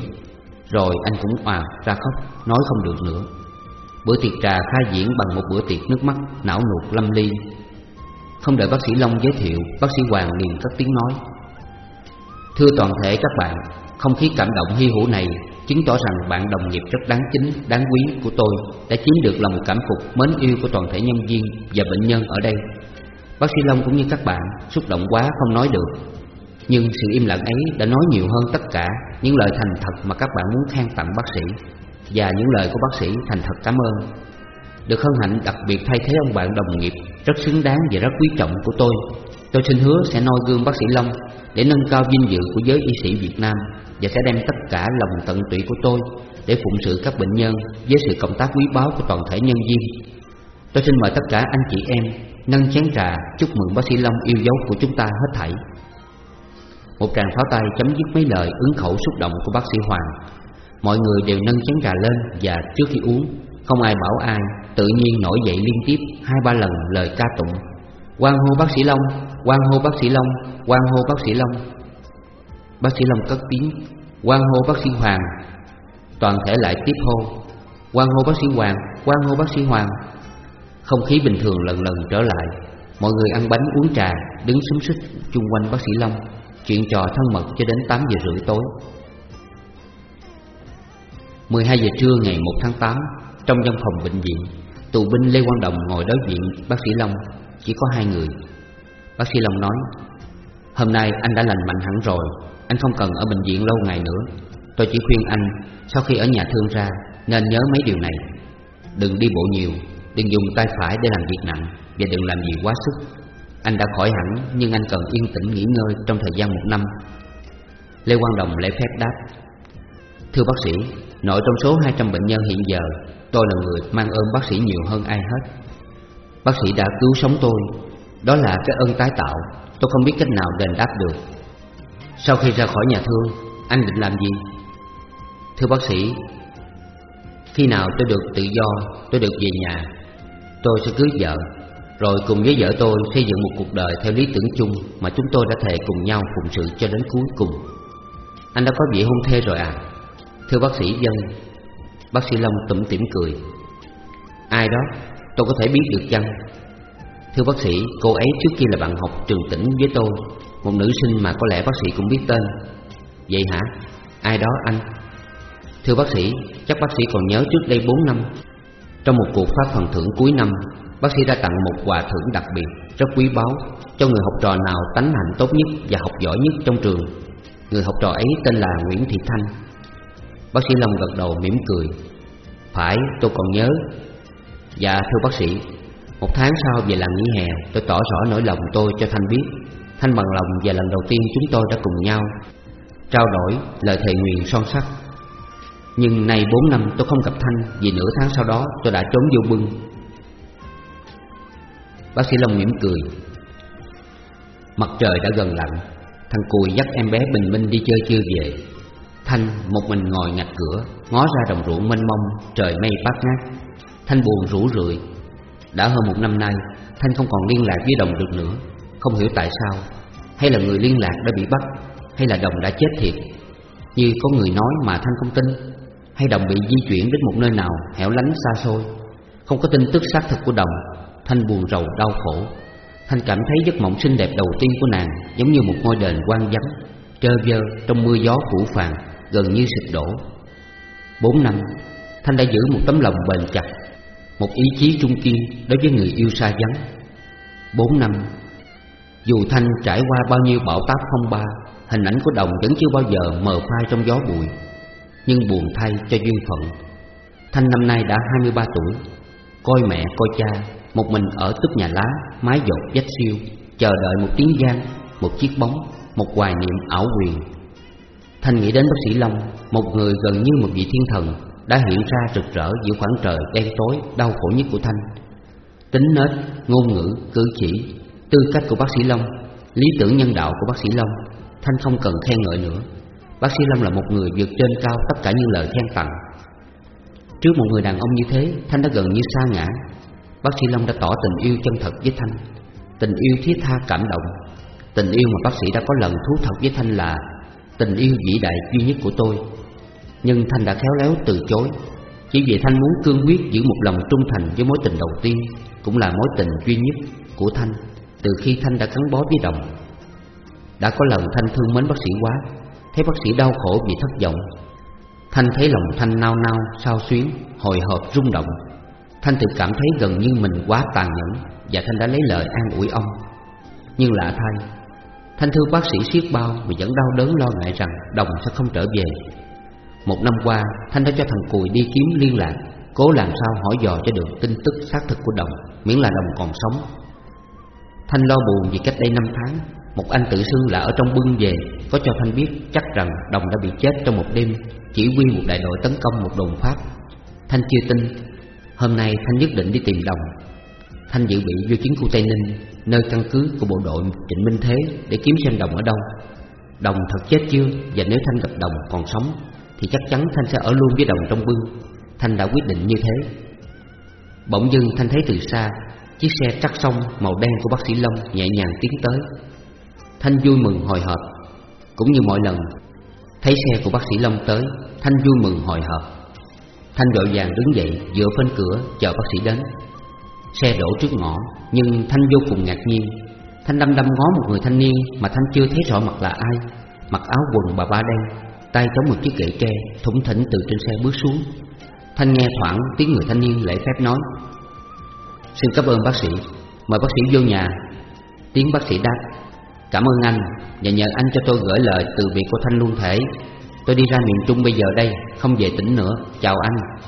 Rồi anh cũng òa ra khóc Nói không được nữa. Bữa tiệc trà khai diễn bằng một bữa tiệc nước mắt Não nuột lâm ly. Không đợi bác sĩ Long giới thiệu Bác sĩ Hoàng liền cất tiếng nói. Thưa toàn thể các bạn, không khí cảm động hy hữu này chứng tỏ rằng bạn đồng nghiệp rất đáng kính, đáng quý của tôi đã chiếm được lòng cảm phục, mến yêu của toàn thể nhân viên và bệnh nhân ở đây. Bác sĩ Long cũng như các bạn, xúc động quá không nói được. Nhưng sự im lặng ấy đã nói nhiều hơn tất cả những lời thành thật mà các bạn muốn khen tặng bác sĩ và những lời của bác sĩ thành thật cảm ơn. Được hân hạnh đặc biệt thay thế ông bạn đồng nghiệp rất xứng đáng và rất quý trọng của tôi. Tôi xin hứa sẽ noi gương bác sĩ Long để nâng cao vinh dự của giới y sĩ Việt Nam và sẽ đem tất cả lòng tận tụy của tôi để phụng sự các bệnh nhân với sự cộng tác quý báu của toàn thể nhân viên. Tôi xin mời tất cả anh chị em nâng chén trà chúc mừng bác sĩ Long yêu dấu của chúng ta hết thảy. Một tràng pháo tay chấm dứt mấy lời ứng khẩu xúc động của bác sĩ Hoàng. Mọi người đều nâng chén trà lên và trước khi uống, không ai bảo ai, tự nhiên nổi dậy liên tiếp hai ba lần lời ca tụng. Quan hô bác sĩ Long, quan hô bác sĩ Long, quan hô bác sĩ Long Bác sĩ Long cất tiếng quan hô bác sĩ Hoàng Toàn thể lại tiếp hô quan hô bác sĩ Hoàng, quan hô bác sĩ Hoàng không khí bình thường lần lần trở lại. Mọi người ăn bánh uống trà, Đứng súng xích chung quanh bác sĩ Long, Chuyện trò thân mật cho đến 8 giờ rưỡi tối. 12 giờ trưa ngày 1 tháng 8 Trong văn phòng bệnh viện, Tù binh Lê Quang Đồng ngồi đối diện bác sĩ Long, Chỉ có hai người. Bác sĩ Long nói, Hôm nay anh đã lành mạnh hẳn rồi, Anh không cần ở bệnh viện lâu ngày nữa. Tôi chỉ khuyên anh, Sau khi ở nhà thương ra, Nên nhớ mấy điều này. Đừng đi bộ nhiều. Đừng dùng tay phải để làm việc nặng Và đừng làm gì quá sức. Anh đã khỏi hẳn nhưng anh cần yên tĩnh nghỉ ngơi trong thời gian một năm. Lê Quang Đồng lễ phép đáp. Thưa bác sĩ, nội trong số 200 bệnh nhân hiện giờ Tôi là người mang ơn bác sĩ nhiều hơn ai hết. Bác sĩ đã cứu sống tôi. Đó là cái ơn tái tạo. Tôi không biết cách nào đền đáp được. Sau khi ra khỏi nhà thương Anh định làm gì? Thưa bác sĩ Khi nào tôi được tự do Tôi được về nhà Tôi sẽ cưới vợ. Rồi cùng với vợ tôi xây dựng một cuộc đời Theo lý tưởng chung Mà chúng tôi đã thề cùng nhau phụng sự cho đến cuối cùng. Anh đã có vị hôn thê rồi à? Thưa bác sĩ dân, Bác sĩ Long tủm tỉm cười. Ai đó? Tôi có thể biết được chăng? Thưa bác sĩ, Cô ấy trước kia là bạn học trường tỉnh với tôi, Một nữ sinh mà có lẽ bác sĩ cũng biết tên. Vậy hả? Ai đó anh? Thưa bác sĩ, Chắc bác sĩ còn nhớ trước đây 4 năm. Trong một cuộc phát phần thưởng cuối năm, Bác sĩ đã tặng một quà thưởng đặc biệt Rất quý báu Cho người học trò nào tánh hạnh tốt nhất Và học giỏi nhất trong trường. Người học trò ấy tên là Nguyễn Thị Thanh. Bác sĩ Long gật đầu mỉm cười. Phải, tôi còn nhớ. Dạ thưa bác sĩ, Một tháng sau về làng nghỉ hè, Tôi tỏ rõ nỗi lòng tôi cho Thanh biết. Thanh bằng lòng và lần đầu tiên chúng tôi đã cùng nhau Trao đổi lời thề nguyện son sắt nhưng nay bốn năm tôi không gặp Thanh, Vì nửa tháng sau đó tôi đã trốn vô bưng. Bác sĩ Long mỉm cười. Mặt trời đã gần lạnh Thằng Cùi dắt em bé Bình Minh đi chơi chưa về. Thanh một mình ngồi ngạch cửa, Ngó ra đồng ruộng mênh mông, Trời mây bát ngát. Thanh buồn rủ rượi. Đã hơn một năm nay, Thanh không còn liên lạc với đồng được nữa. Không hiểu tại sao, Hay là người liên lạc đã bị bắt, Hay là đồng đã chết thiệt. Như có người nói mà Thanh không tin. Hay đồng bị di chuyển đến một nơi nào Hẻo lánh xa xôi. Không có tin tức xác thực của đồng, Thanh buồn rầu đau khổ. Thanh cảm thấy giấc mộng xinh đẹp đầu tiên của nàng Giống như một ngôi đền quan vắng, Trơ vơ trong mưa gió phủ phàng, Gần như sụp đổ. Bốn năm, Thanh đã giữ một tấm lòng bền chặt, Một ý chí trung kiên đối với người yêu xa vắng. Bốn năm, Dù Thanh trải qua bao nhiêu bão táp phong ba, Hình ảnh của đồng vẫn chưa bao giờ mờ phai trong gió bụi. Nhưng buồn thay cho duyên phận. Thanh năm nay đã 23 tuổi Coi mẹ coi cha Một mình ở túp nhà lá Mái dột vách siêu Chờ đợi một tiếng gian Một chiếc bóng Một hoài niệm ảo quyền. Thanh nghĩ đến bác sĩ Long Một người gần như một vị thiên thần Đã hiện ra rực rỡ giữa khoảng trời đen tối Đau khổ nhất của Thanh. Tính nết, ngôn ngữ, cử chỉ Tư cách của bác sĩ Long Lý tưởng nhân đạo của bác sĩ Long Thanh không cần khen ngợi nữa. Bác sĩ Long là một người vượt trên cao tất cả những lời khen tặng. Trước một người đàn ông như thế, Thanh đã gần như sa ngã. Bác sĩ Long đã tỏ tình yêu chân thật với Thanh. Tình yêu thiết tha cảm động. Tình yêu mà bác sĩ đã có lần thú thật với Thanh là Tình yêu vĩ đại duy nhất của tôi. Nhưng Thanh đã khéo léo từ chối. Chỉ vì Thanh muốn cương quyết giữ một lòng trung thành với mối tình đầu tiên, Cũng là mối tình duy nhất của Thanh Từ khi Thanh đã gắn bó với đồng. Đã có lần Thanh thương mến bác sĩ quá Thấy bác sĩ đau khổ vì thất vọng Thanh thấy lòng Thanh nao nao, sao xuyến, hồi hộp rung động. Thanh tự cảm thấy gần như mình quá tàn nhẫn Và Thanh đã lấy lời an ủi ông. Nhưng lạ thay Thanh thương bác sĩ siết bao Vì vẫn đau đớn lo ngại rằng Đồng sẽ không trở về. Một năm qua Thanh đã cho thằng Cùi đi kiếm liên lạc Cố làm sao hỏi dò cho được tin tức xác thực của Đồng Miễn là Đồng còn sống. Thanh lo buồn vì cách đây năm tháng một anh tự xưng là ở trong bưng về, Có cho Thanh biết chắc rằng Đồng đã bị chết trong một đêm, Chỉ huy một đại đội tấn công một đồn Pháp. Thanh chưa tin. Hôm nay Thanh nhất định đi tìm Đồng. Thanh dự bị vô chiến khu Tây Ninh, Nơi căn cứ của bộ đội Trịnh Minh Thế Để kiếm xem Đồng ở đâu. Đồng thật chết chưa? Và nếu Thanh gặp Đồng còn sống, Thì chắc chắn Thanh sẽ ở luôn với Đồng trong bưng Thanh đã quyết định như thế. Bỗng dưng Thanh thấy từ xa, Chiếc xe trắc sông màu đen của bác sĩ Long Nhẹ nhàng tiến tới. Thanh vui mừng hồi hộp. Cũng như mọi lần, Thấy xe của bác sĩ Long tới, Thanh vui mừng hồi hộp. Thanh vội vàng đứng dậy, dựa bên cửa, chờ bác sĩ đến. Xe đổ trước ngõ, Nhưng Thanh vô cùng ngạc nhiên. Thanh đăm đăm ngó một người thanh niên Mà Thanh chưa thấy rõ mặt là ai. Mặc áo quần bà ba đen, Tay chống một chiếc kệ tre Thủng thỉnh từ trên xe bước xuống. Thanh nghe thoảng tiếng người thanh niên lễ phép nói, Xin cảm ơn bác sĩ, Mời bác sĩ vô nhà. Tiếng bác sĩ đáp Cảm ơn anh Và nhờ anh cho tôi gửi lời từ biệt của Thanh luân thể. Tôi đi ra miền Trung bây giờ đây Không về tỉnh nữa. Chào anh.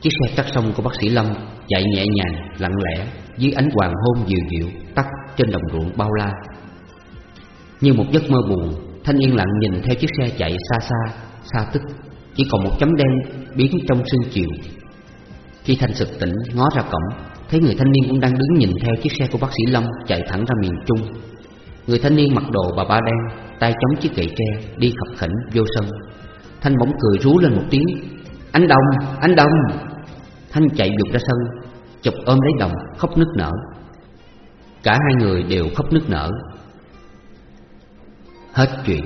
Chiếc xe tắt sông của bác sĩ Lâm Chạy nhẹ nhàng, lặng lẽ Dưới ánh hoàng hôn dịu dịu Tắt trên đồng ruộng bao la. Như một giấc mơ buồn Thanh yên lặng nhìn theo chiếc xe chạy xa xa Xa tức. Chỉ còn một chấm đen biến trong sương chiều. Khi Thanh sực tỉnh ngó ra cổng Thấy người thanh niên cũng đang đứng nhìn theo chiếc xe của bác sĩ Lâm Chạy thẳng ra miền Trung. Người thanh niên mặc đồ bà ba đen tay chống chiếc gậy tre Đi khập khỉnh vô sân. Thanh bỗng cười rú lên một tiếng. Anh Đồng, anh Đồng! Thanh chạy vụt ra sân Chụp ôm lấy Đồng khóc nức nở. Cả hai người đều khóc nức nở. Hết chuyện.